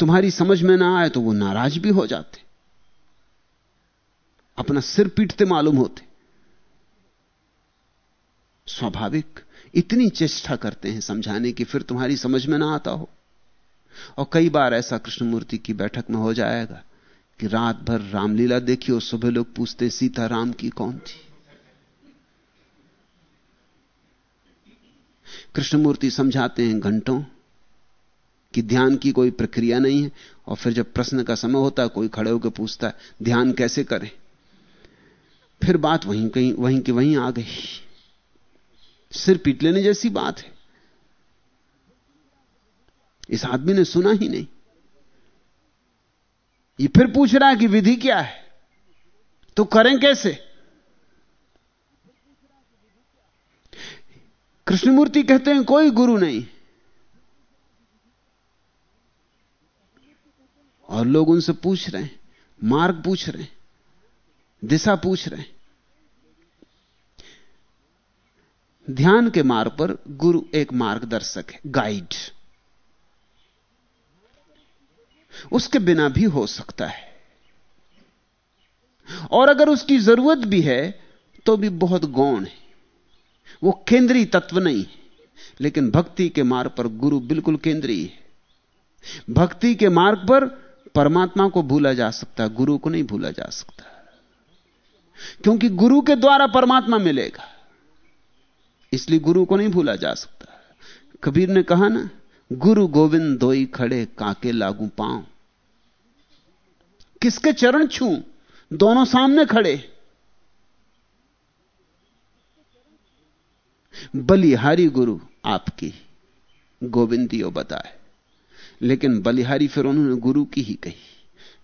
[SPEAKER 2] तुम्हारी समझ में ना आए तो वो नाराज़ भी हो जाते अपना सिर पीटते मालूम होते स्वाभाविक इतनी चेष्टा करते हैं समझाने की, फिर तुम्हारी समझ में ना आता हो। और कई बार ऐसा कृष्णमूर्ति की बैठक में हो जाएगा कि रात भर रामलीला देखी और सुबह लोग पूछते, सीता राम की कौन थी? कृष्णमूर्ति समझाते हैं घंटों कि ध्यान की कोई प्रक्रिया नहीं है, और फिर जब प्रश्न का समय होता है कोई खड़े होकर पूछता है ध्यान कैसे करें? फिर बात वहीं कहीं, वहीं की वहीं आ गई। सिर पीट लेने जैसी बात है। इस आदमी ने सुना ही नहीं। ये फिर पूछ रहा है कि विधि क्या है? तो करें कैसे? कृष्णमूर्ति कहते हैं, कोई गुरु नहीं। और लोग उनसे पूछ रहे हैं, मार्ग पूछ रहे हैं, दिशा पूछ रहे हैं। ध्यान के मार्ग पर गुरु एक मार्गदर्शक है गाइड उसके बिना भी हो सकता है। और अगर उसकी ज़रूरत भी है तो भी बहुत गौण है। वो केंद्रीय तत्व नहीं है, लेकिन भक्ति के मार्ग पर गुरु बिल्कुल केंद्रीय है। भक्ति के मार्ग पर परमात्मा को भूला जा सकता है गुरु को नहीं भूला जा सकता। क्योंकि गुरु के द्वारा परमात्मा मिलेगा। इसलिए गुरु को नहीं भूला जा सकता। कबीर ने कहा ना, गुरु गोविंद दोई खड़े, काके लागू पाँव। किसके चरण छू? दोनों सामने खड़े। बलिहारी गुरु आपकी, गोविंदियो बताए। लेकिन बलिहारी फिर उन्होंने गुरु की ही कही,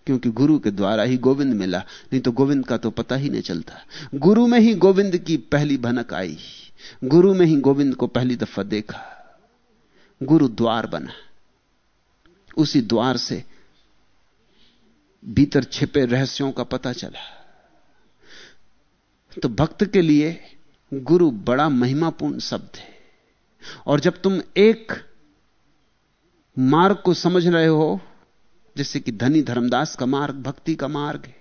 [SPEAKER 2] क्योंकि गुरु के द्वारा ही गोविंद मिला, नहीं तो गोविंद का तो पता ही नहीं चलता। गुरु में ही गोविंद की पहली भनक आई। गुरु में ही गोविंद को पहली दफ़ा देखा। गुरु द्वार बना। उसी द्वार से भीतर छिपे रहस्यों का पता चला। तो भक्त के लिए गुरु बड़ा महिमापूर्ण शब्द है। और जब तुम एक मार्ग को समझ रहे हो, जैसे कि धनी धर्मदास का मार्ग, भक्ति का मार्ग है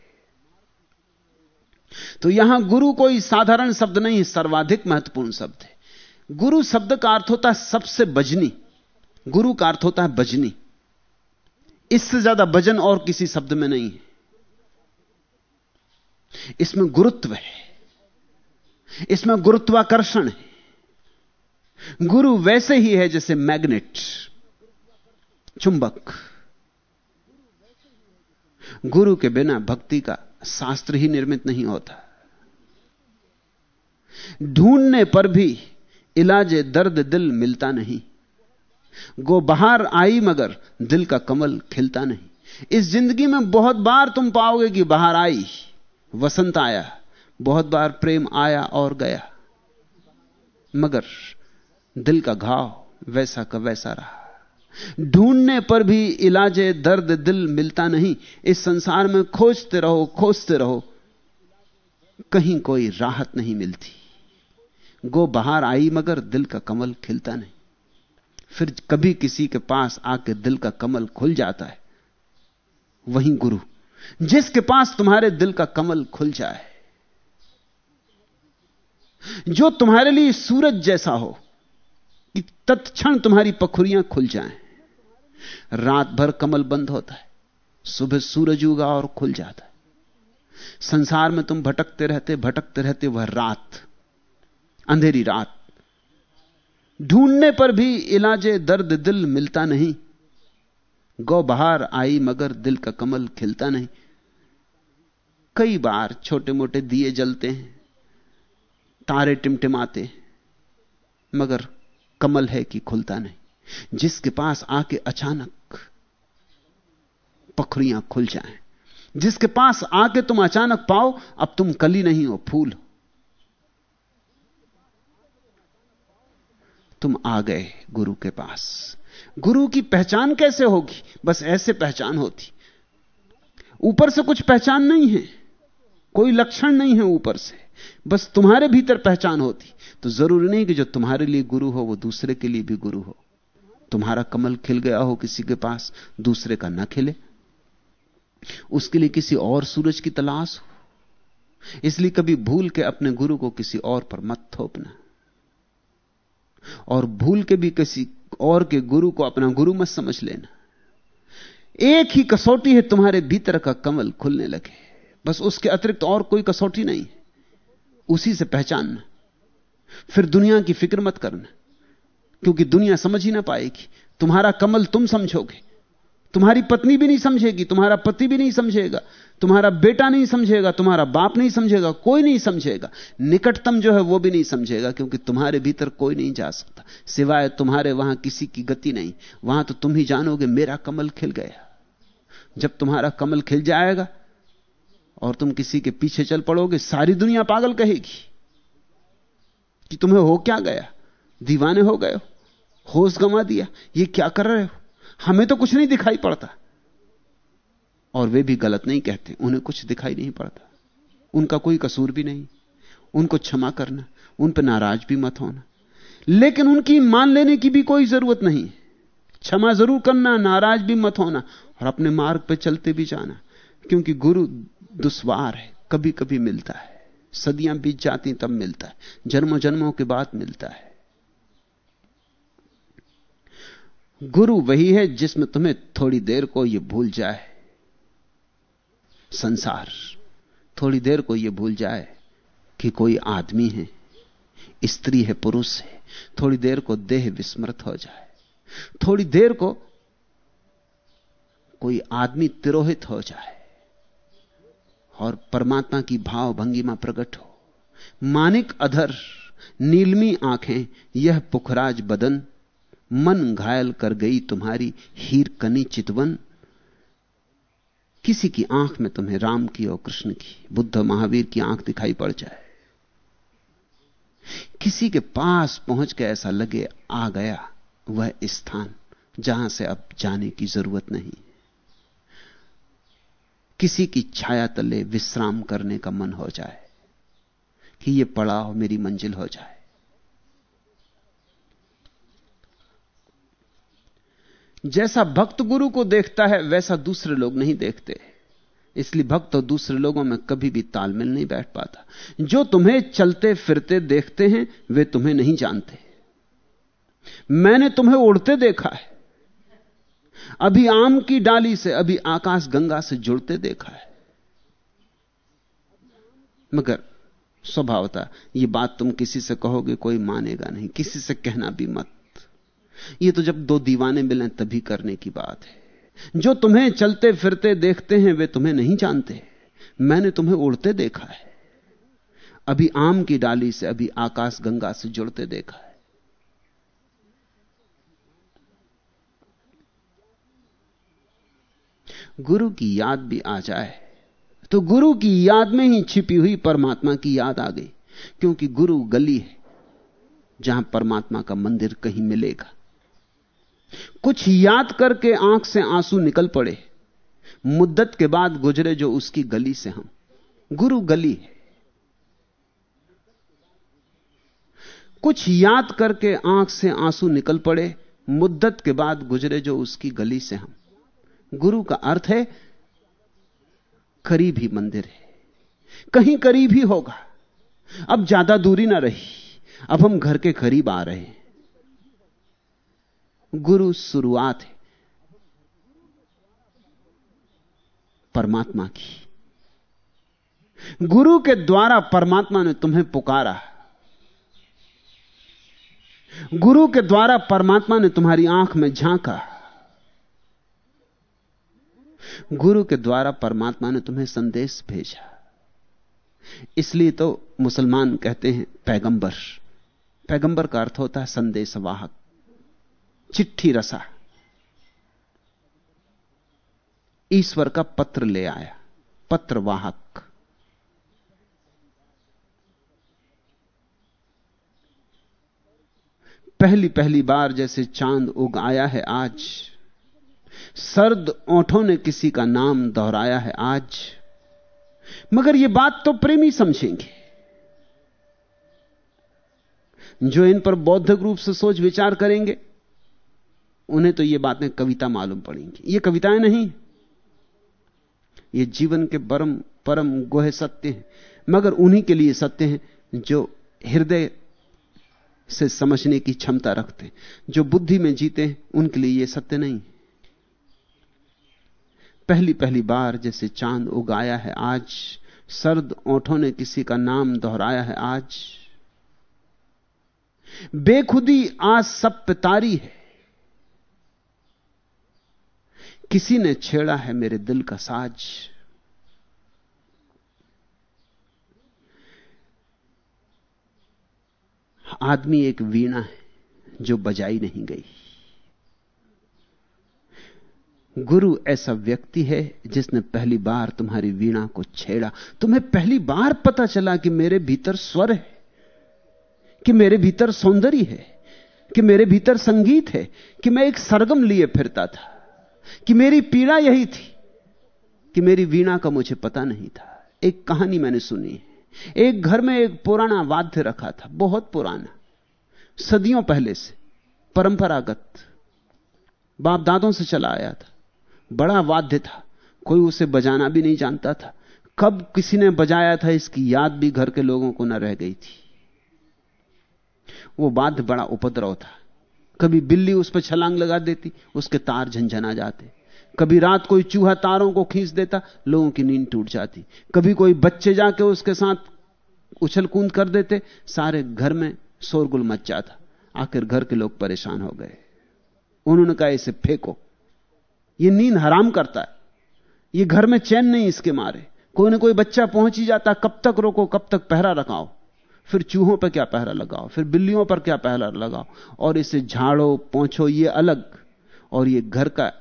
[SPEAKER 2] तो यहाँ गुरु कोई साधारण शब्द नहीं, सर्वाधिक महत्वपूर्ण शब्द है। गुरु शब्द का अर्थ होता है सबसे बजनी। गुरु का अर्थ होता है बजनी। इससे ज़्यादा वज़न और किसी शब्द में नहीं है। इसमें गुरुत्व है। इसमें गुरुत्वाकर्षण है। गुरु वैसे ही है जैसे मैग्नेट, चुंबक। गुरु के बिना भक्ति का शास्त्र ही निर्मित नहीं होता। ढूँढने पर भी इलाज दर्द दिल मिलता नहीं। गो बाहर आई मगर दिल का कमल खिलता नहीं। इस ज़िंदगी में बहुत बार तुम पाओगे कि बाहर आई, वसंत आया, बहुत बार प्रेम आया और गया। मगर दिल का घाव वैसा का वैसा रहा। ढूँढने पर भी इलाज दर्द दिल मिलता नहीं। इस संसार में खोजते रहो खोजते रहो। कहीं कोई राहत नहीं मिलती। गो बाहर आई मगर दिल का कमल खिलता नहीं। फिर कभी किसी के पास आके दिल का कमल खुल जाता है। वही गुरु, जिसके पास तुम्हारे दिल का कमल खुल जाए। जो तुम्हारे लिए सूरज जैसा हो कि तत्क्षण तुम्हारी पखुरियाँ खुल जाएँ। रात भर कमल बंद होता है, सुबह सूरज उगा और खुल जाता है। संसार में तुम भटकते रहते भटकते रहते वह रात, अंधेरी रात। ढूँढने पर भी इलाज दर्द दिल मिलता नहीं। गौ बहार आई मगर दिल का कमल खिलता नहीं। कई बार छोटे मोटे दिए जलते हैं, तारे टिमटिमाते मगर कमल है कि खुलता नहीं। जिसके पास आके अचानक पखरियाँ खुल जाएँ। जिसके पास आके तुम अचानक पाओ, अब तुम कली नहीं हो, फूल हो। तुम आ गए गुरु के पास। गुरु की पहचान कैसे होगी? बस ऐसे पहचान होती। ऊपर से कुछ पहचान नहीं है। कोई लक्षण नहीं है ऊपर से। बस तुम्हारे भीतर पहचान होती। तो ज़रूरी नहीं कि जो तुम्हारे लिए गुरु हो, वो दूसरे के लिए भी गुरु हो। तुम्हारा कमल खिल गया हो किसी के पास, दूसरे का ना खिले। उसके लिए किसी और सूरज की तलाश हो। इसलिए कभी भूल के अपने गुरु को किसी और पर मत थोपना। और भूल के भी किसी और के गुरु को अपना गुरु मत समझ लेना। एक ही कसौटी है, तुम्हारे भीतर का कमल खुलने लगे। बस उसके अतिरिक्त और कोई कसौटी नहीं। उसी से पहचानना। फिर दुनिया की फ़िक्र मत करना, क्योंकि दुनिया समझ ही ना पाएगी। तुम्हारा कमल तुम समझोगे। तुम्हारी पत्नी भी नहीं समझेगी, तुम्हारा पति भी नहीं समझेगा, तुम्हारा बेटा नहीं समझेगा, तुम्हारा बाप नहीं समझेगा, कोई नहीं समझेगा। निकटतम जो है वो भी नहीं समझेगा, क्योंकि तुम्हारे भीतर कोई नहीं जा सकता। सिवाय तुम्हारे वहाँ किसी की गति नहीं। वहाँ तो तुम ही जानोगे मेरा कमल खिल गया। जब तुम्हारा कमल खिल जाएगा और तुम किसी के पीछे चल पड़ोगे, सारी दुनिया पागल कहेगी कि तुम्हें हो क्या गया? दीवाने हो गए हो, होश गंवा दिया, ये क्या कर रहे हो? हमें तो कुछ नहीं दिखाई पड़ता। और वे भी गलत नहीं कहते, उन्हें कुछ दिखाई नहीं पड़ता। उनका कोई कसूर भी नहीं, उनको क्षमा करना, उन पर नाराज़ भी मत होना। लेकिन उनकी मान लेने की भी कोई ज़रूरत नहीं। क्षमा ज़रूर करना, नाराज़ भी मत होना और अपने मार्ग पर चलते भी जाना, क्योंकि गुरु दुश्वार है कभी कभी मिलता है। सदियाँ बीत जाती, तब मिलता है। जन्मों जन्मों के बाद मिलता है। गुरु वही है जिसमें तुम्हें थोड़ी देर को यह भूल जाए। संसार, थोड़ी देर को यह भूल जाए कि कोई आदमी है, स्त्री है, पुरुष है। थोड़ी देर को देह विस्मृत हो जाए। थोड़ी देर को कोई आदमी तिरोहित हो जाए। और परमात्मा की भाव भंगिमा प्रकट हो। मानिक अधर, नीलमी आँखें, यह पुखराज बदन, मन घायल कर गई तुम्हारी हीर कनी चितवन। किसी की आँख में तुम्हें राम की और कृष्ण की, बुद्ध महावीर की आँख दिखाई पड़ जाए। किसी के पास पहुँच के ऐसा लगे, आ गया वह स्थान जहाँ से अब जाने की ज़रूरत नहीं। किसी की छाया तले विश्राम करने का मन हो जाए, कि यह पड़ाव मेरी मंजिल हो जाए। जैसा भक्त गुरु को देखता है, वैसा दूसरे लोग नहीं देखते। इसलिए भक्त और दूसरे लोगों में कभी भी तालमेल नहीं बैठ पाता। जो तुम्हें चलते फिरते देखते हैं, वे तुम्हें नहीं जानते। मैंने तुम्हें उड़ते देखा है। अभी आम की डाली से, अभी आकाश गंगा से जुड़ते देखा है। मगर स्वभावता यह बात तुम किसी से कहोगे, कोई मानेगा नहीं। किसी से कहना भी मत। ये तो जब दो दीवाने मिले तभी करने की बात है। जो तुम्हें चलते फिरते देखते हैं, वे तुम्हें नहीं जानते। मैंने तुम्हें उड़ते देखा है। अभी आम की डाली से, अभी आकाश गंगा से जुड़ते देखा है। गुरु की याद भी आ जाए। तो गुरु की याद में ही छिपी हुई परमात्मा की याद आ गई, क्योंकि गुरु गली है, जहाँ परमात्मा का मंदिर कहीं मिलेगा। कुछ याद करके आँख से आँसू निकल पड़े। मुद्दत के बाद गुजरे जो उसकी गली से हम। गुरु गली है। कुछ याद करके आँख से आँसू निकल पड़े, मुद्दत के बाद गुजरे जो उसकी गली से हम। गुरु का अर्थ है, करीब ही मंदिर है। कहीं करीब ही होगा। अब ज़्यादा दूरी ना रही। अब हम घर के करीब आ रहे हैं। गुरु शुरुआत है परमात्मा की। गुरु के द्वारा परमात्मा ने तुम्हें पुकारा। गुरु के द्वारा परमात्मा ने तुम्हारी आँख में झांका। गुरु के द्वारा परमात्मा ने तुम्हें संदेश भेजा। इसलिए तो मुसलमान कहते हैं पैगंबर। पैगंबर का अर्थ होता है संदेश वाहक चिट्ठी रसा। ईश्वर का पत्र ले आया पत्र वाहक पहली पहली बार जैसे चाँद उग आया है आज सर्द ओंठों ने किसी का नाम दोहराया है आज। मगर यह बात तो प्रेमी समझेंगे। जो इन पर बौद्धिक रूप से सोच विचार करेंगे, उन्हें तो ये बातें कविता मालूम पड़ेंगी। ये कविताएँ नहीं। ये जीवन के परम परम गोहे सत्य हैं। मगर उन्हीं के लिए सत्य हैं जो हृदय से समझने की क्षमता रखते हैं। जो बुद्धि में जीते हैं, उनके लिए यह सत्य नहीं। पहली पहली बार जैसे चाँद उगाया है आज, सर्द ओंठों ने किसी का नाम दोहराया है आज। बेखुदी आज सब पितारी है। किसी ने छेड़ा है मेरे दिल का साज। आदमी एक वीणा है जो बजाई नहीं गई। गुरु ऐसा व्यक्ति है जिसने पहली बार तुम्हारी वीणा को छेड़ा। तुम्हें पहली बार पता चला कि मेरे भीतर स्वर है, कि मेरे भीतर सौंदर्य है, कि मेरे भीतर संगीत है, कि मैं एक सरगम लिए फिरता था, कि मेरी पीड़ा यही थी, कि मेरी वीणा का मुझे पता नहीं था। एक कहानी मैंने सुनी है। एक घर में एक पुराना वाद्य रखा था, बहुत पुराना, सदियों पहले से, परंपरागत, बाप दादों से चला आया था। बड़ा वाद्य था। कोई उसे बजाना भी नहीं जानता था। कब किसी ने बजाया था, इसकी याद भी घर के लोगों को न रह गई थी। वो वाद्य बड़ा उपद्रव था। कभी बिल्ली उस पर छलांग लगा देती, उसके तार झंझना जाते। कभी रात कोई चूहा तारों को खींच देता, लोगों की नींद टूट जाती। कभी कोई बच्चे जाके उसके साथ उछल कूद कर देते, सारे घर में शोरगुल मच जाता। आखिर घर के लोग परेशान हो गए। उन्होंने कहा, इसे फेंको। ये नींद हराम करता है। ये घर में चैन नहीं इसके मारे। कोई ना कोई बच्चा पहुँच ही जाता, कब तक रोको, कब तक पहरा रखाओ। फिर चूहों पर क्या पहरा लगाओ, फिर बिल्लियों पर क्या पहरा लगाओ। और इसे झाड़ो पहुंचो ये अलग। और ये घर का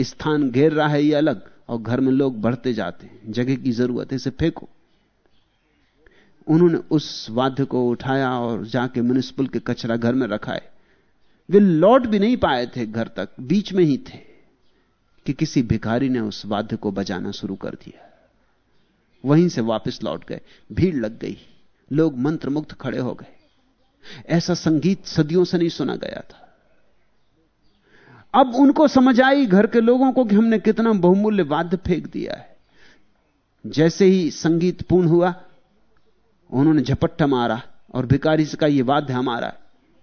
[SPEAKER 2] स्थान घेर रहा है, ये अलग। और घर में लोग बढ़ते जाते हैं। जगह की ज़रूरत है, इसे फेंको। उन्होंने उस वाद्य को उठाया और जाके म्यूनिसिपल के कचरा घर में रखा है। वे लौट भी नहीं पाए थे घर तक, बीच में ही थे। कि किसी भिखारी ने उस वाद्य को बजाना शुरू कर दिया। वहीं से वापस लौट गए। भीड़ लग गई। लोग मंत्रमुग्ध खड़े हो गए। ऐसा संगीत सदियों से नहीं सुना गया था। अब उनको समझ आई घर के लोगों को कि हमने कितना बहुमूल्य वाद्य फेंक दिया है। जैसे ही संगीत पूर्ण हुआ, उन्होंने झपट्टा मारा और भिकारी से कहा यह वाद्य हमारा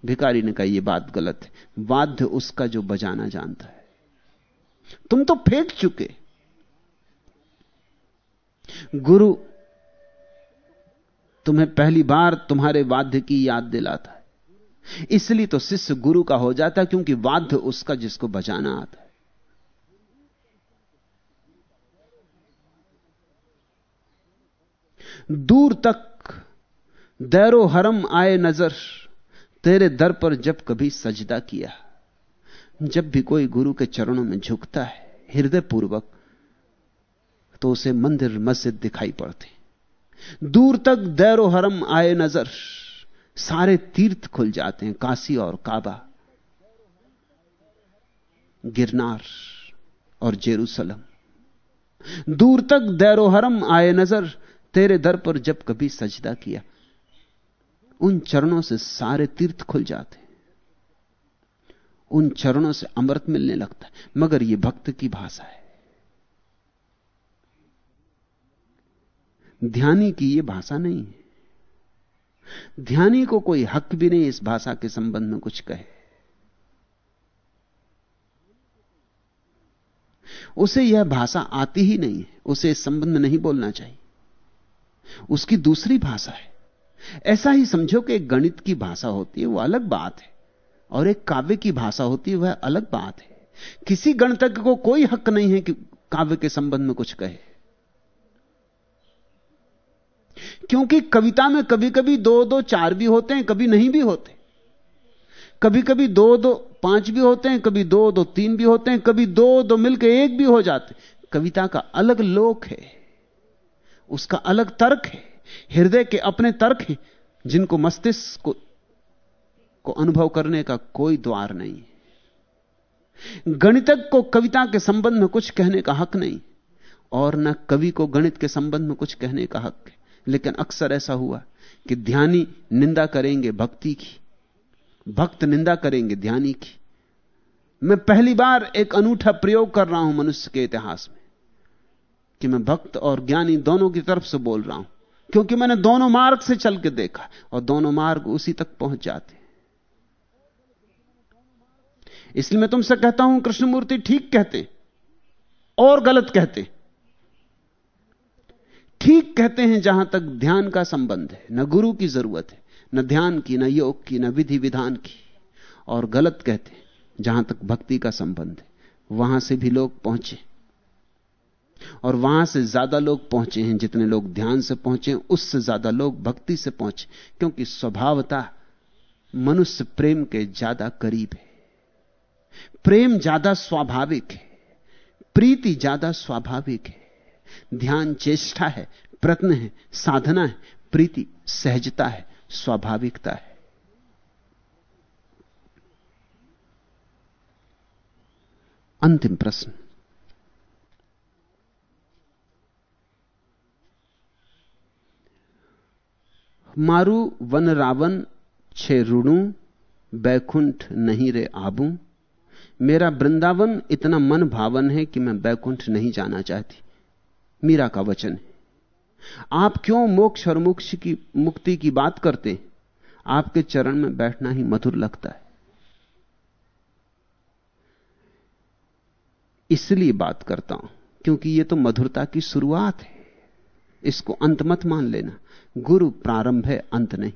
[SPEAKER 2] भिकारी ने कहा यह बात गलत है। वाद्य उसका जो बजाना जानता है। तुम तो फेंक चुके। गुरु तुम्हें पहली बार तुम्हारे वाद्य की याद दिलाता है। इसलिए तो शिष्य गुरु का हो जाता है क्योंकि वाद्य उसका जिसको बजाना आता है। दूर तक दैरो हरम आए नज़र, तेरे दर पर जब कभी सजदा किया। जब भी कोई गुरु के चरणों में झुकता है हृदय पूर्वक तो उसे मंदिर, मस्जिद दिखाई पड़ते। दूर तक दैरो हरम आए नज़र। सारे तीर्थ खुल जाते हैं, काशी और काबा। गिरनार और जेरूसलम। दूर तक दैरो हरम आए नज़र। तेरे दर पर जब कभी सजदा किया, उन चरणों से सारे तीर्थ खुल जाते उन चरणों से अमृत मिलने लगता है, मगर यह भक्त की भाषा है। ध्यानी की यह भाषा नहीं है। ध्यानी को कोई हक भी नहीं इस भाषा के संबंध में कुछ कहे। उसे यह भाषा आती ही नहीं है, उसे इस संबंध में नहीं बोलना चाहिए। उसकी दूसरी भाषा है। ऐसा ही समझो कि गणित की भाषा होती है वह अलग बात है। और एक काव्य की भाषा होती है वह अलग बात है। किसी गणतज्ञ को कोई हक नहीं है कि काव्य के संबंध में कुछ कहे। क्योंकि कविता में कभी कभी दो दो चार भी होते हैं कभी नहीं भी होते। कभी कभी दो दो पाँच भी होते हैं कभी दो दो तीन भी होते हैं कभी दो दो मिलकर एक भी हो जाते कविता का अलग लोक है। उसका अलग तर्क है। हृदय के अपने तर्क हैं जिनको मस्तिष्क को, को अनुभव करने का कोई द्वार नहीं। गणितज्ञ को कविता के संबंध में कुछ कहने का हक नहीं, और न कवि को गणित के संबंध में कुछ कहने का हक है। लेकिन अक्सर ऐसा हुआ कि ध्यानी निंदा करेंगे भक्ति की, भक्त निंदा करेंगे ध्यानी की। मैं पहली बार एक अनूठा प्रयोग कर रहा हूँ मनुष्य के इतिहास में, कि मैं भक्त और ज्ञानी दोनों की तरफ़ से बोल रहा हूँ, क्योंकि मैंने दोनों मार्ग से चल के देखा, और दोनों मार्ग उसी तक पहुँच जाते। इसलिए मैं तुमसे कहता हूँ, कृष्णमूर्ति ठीक कहते, और गलत कहते। ठीक कहते हैं जहाँ तक ध्यान का संबंध है, न गुरु की ज़रूरत है, न ध्यान की, न योग की, न विधि विधान की, और गलत कहते हैं जहाँ तक भक्ति का संबंध है, वहाँ से भी लोग पहुँचे। और वहाँ से ज़्यादा लोग पहुँचे हैं, जितने लोग ध्यान से पहुँचे, उससे ज़्यादा लोग भक्ति से पहुँचे, क्योंकि स्वभावता मनुष्य प्रेम के ज़्यादा करीब है। प्रेम ज़्यादा स्वाभाविक है, प्रीति ज़्यादा स्वाभाविक है, ध्यान चेष्टा है, प्रत्न है, साधना है, प्रीति सहजता है, स्वाभाविकता है। अंतिम प्रश्न। मारू वन रावण छे रुणु बैकुंठ नहीं रे आबू। मेरा वृंदावन इतना मन भावन है कि मैं बैकुंठ नहीं जाना चाहती। मीरा का वचन है। आप क्यों मोक्ष और मोक्ष की, मुक्ति की बात करते आपके चरण में बैठना ही मधुर लगता है। इसलिए बात करता हूँ, क्योंकि यह तो मधुरता की शुरुआत है। इसको अंत मत मान लेना। गुरु प्रारंभ है, अंत नहीं।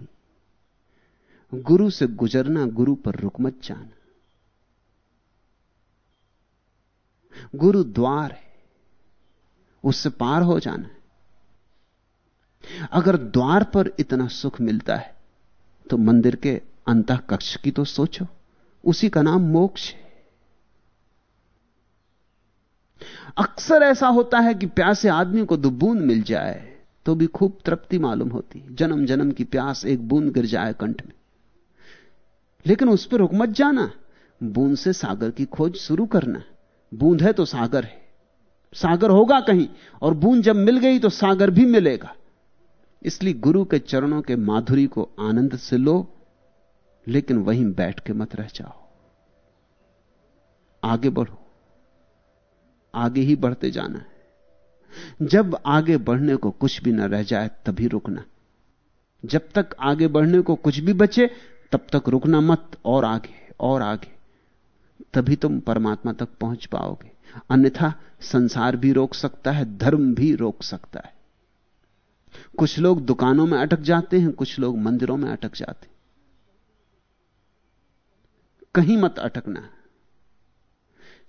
[SPEAKER 2] गुरु से गुजरना, गुरु पर रुक मत जाना। गुरु द्वार है। उससे पार हो जाना है। अगर द्वार पर इतना सुख मिलता है तो मंदिर के अंत कक्ष की तो सोचो, उसी का नाम मोक्ष है। अक्सर ऐसा होता है कि प्यासे आदमी को दो बूंद मिल जाए तो भी खूब तृप्ति मालूम होती जन्म जन्म की प्यास एक बूंद गिर जाए कंठ में। लेकिन उस पर रुक मत जाना, बूंद से सागर की खोज शुरू करना। बूंद है तो सागर है। सागर होगा कहीं, और बूंद जब मिल गई तो सागर भी मिलेगा। इसलिए गुरु के चरणों के माधुरी को आनंद से लो, लेकिन वहीं बैठ के मत रह जाओ। आगे बढ़ो। आगे ही बढ़ते जाना है। जब आगे बढ़ने को कुछ भी ना रह जाए, तभी रुकना। जब तक आगे बढ़ने को कुछ भी बचे, तब तक रुकना मत, और आगे और आगे। तभी तुम परमात्मा तक पहुँच पाओगे। अन्यथा संसार भी रोक सकता है, धर्म भी रोक सकता है। कुछ लोग दुकानों में अटक जाते हैं, कुछ लोग मंदिरों में अटक जाते हैं। कहीं मत अटकना।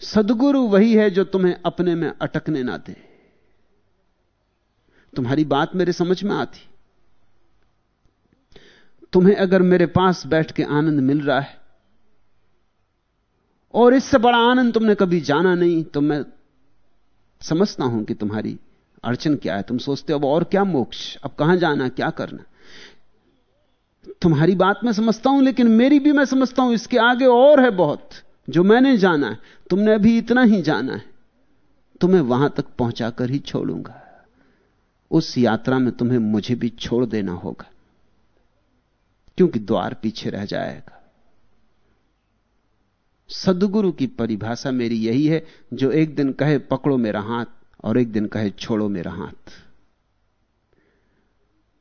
[SPEAKER 2] सदगुरु वही है जो तुम्हें अपने में अटकने ना दे। तुम्हारी बात मेरे समझ में आती। तुम्हें अगर मेरे पास बैठ के आनंद मिल रहा है और इससे बड़ा आनंद तुमने कभी जाना नहीं तो मैं समझता हूँ कि तुम्हारी अड़चन क्या है। तुम सोचते हो, अब और क्या मोक्ष, अब कहाँ जाना, क्या करना। तुम्हारी बात मैं समझता हूँ, लेकिन मेरी भी मैं समझता हूँ, इसके आगे और है बहुत, जो मैंने जाना है, तुमने अभी इतना ही जाना है। तुम्हें वहाँ तक पहुंचाकर ही छोड़ूँगा। उस यात्रा में तुम्हें मुझे भी छोड़ देना होगा, क्योंकि द्वार पीछे रह जाएगा। सदगुरु की परिभाषा मेरी यही है, जो एक दिन कहे पकड़ो मेरा हाथ और एक दिन कहे छोड़ो मेरा हाथ।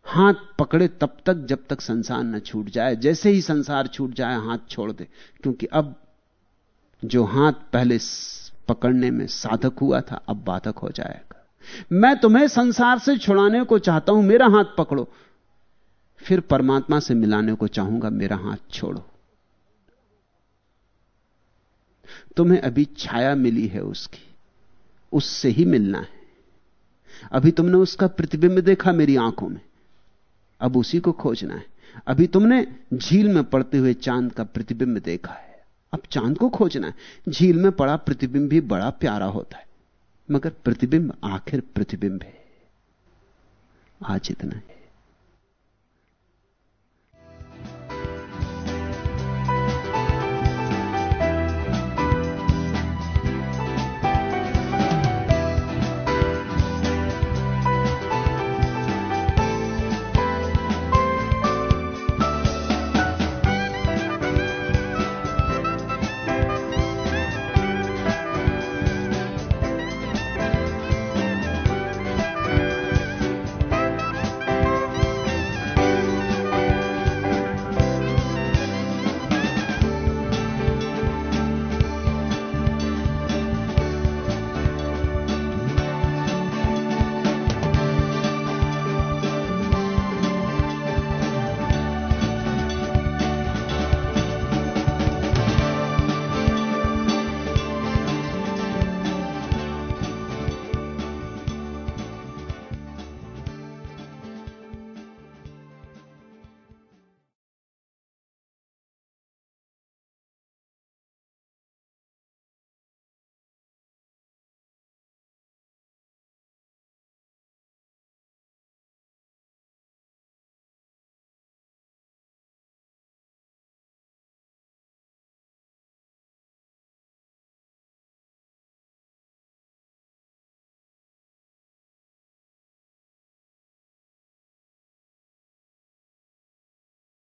[SPEAKER 2] हाथ पकड़े तब तक जब तक संसार न छूट जाए, जैसे ही संसार छूट जाए, हाथ छोड़ दे। क्योंकि अब जो हाथ पहले पकड़ने में साधक हुआ था, अब बाधक हो जाएगा। मैं तुम्हें संसार से छुड़ाने को चाहता हूँ, मेरा हाथ पकड़ो। फिर परमात्मा से मिलाने को चाहूँगा, मेरा हाथ छोड़ो। तुम्हें अभी छाया मिली है उसकी। उससे ही मिलना है। अभी तुमने उसका प्रतिबिंब देखा मेरी आँखों में। अब उसी को खोजना है। अभी तुमने झील में पड़ते हुए चाँद का प्रतिबिंब देखा है। अब चाँद को खोजना है। झील में पड़ा प्रतिबिंब भी बड़ा प्यारा होता है। मगर प्रतिबिंब आखिर प्रतिबिंब है। आज इतना है।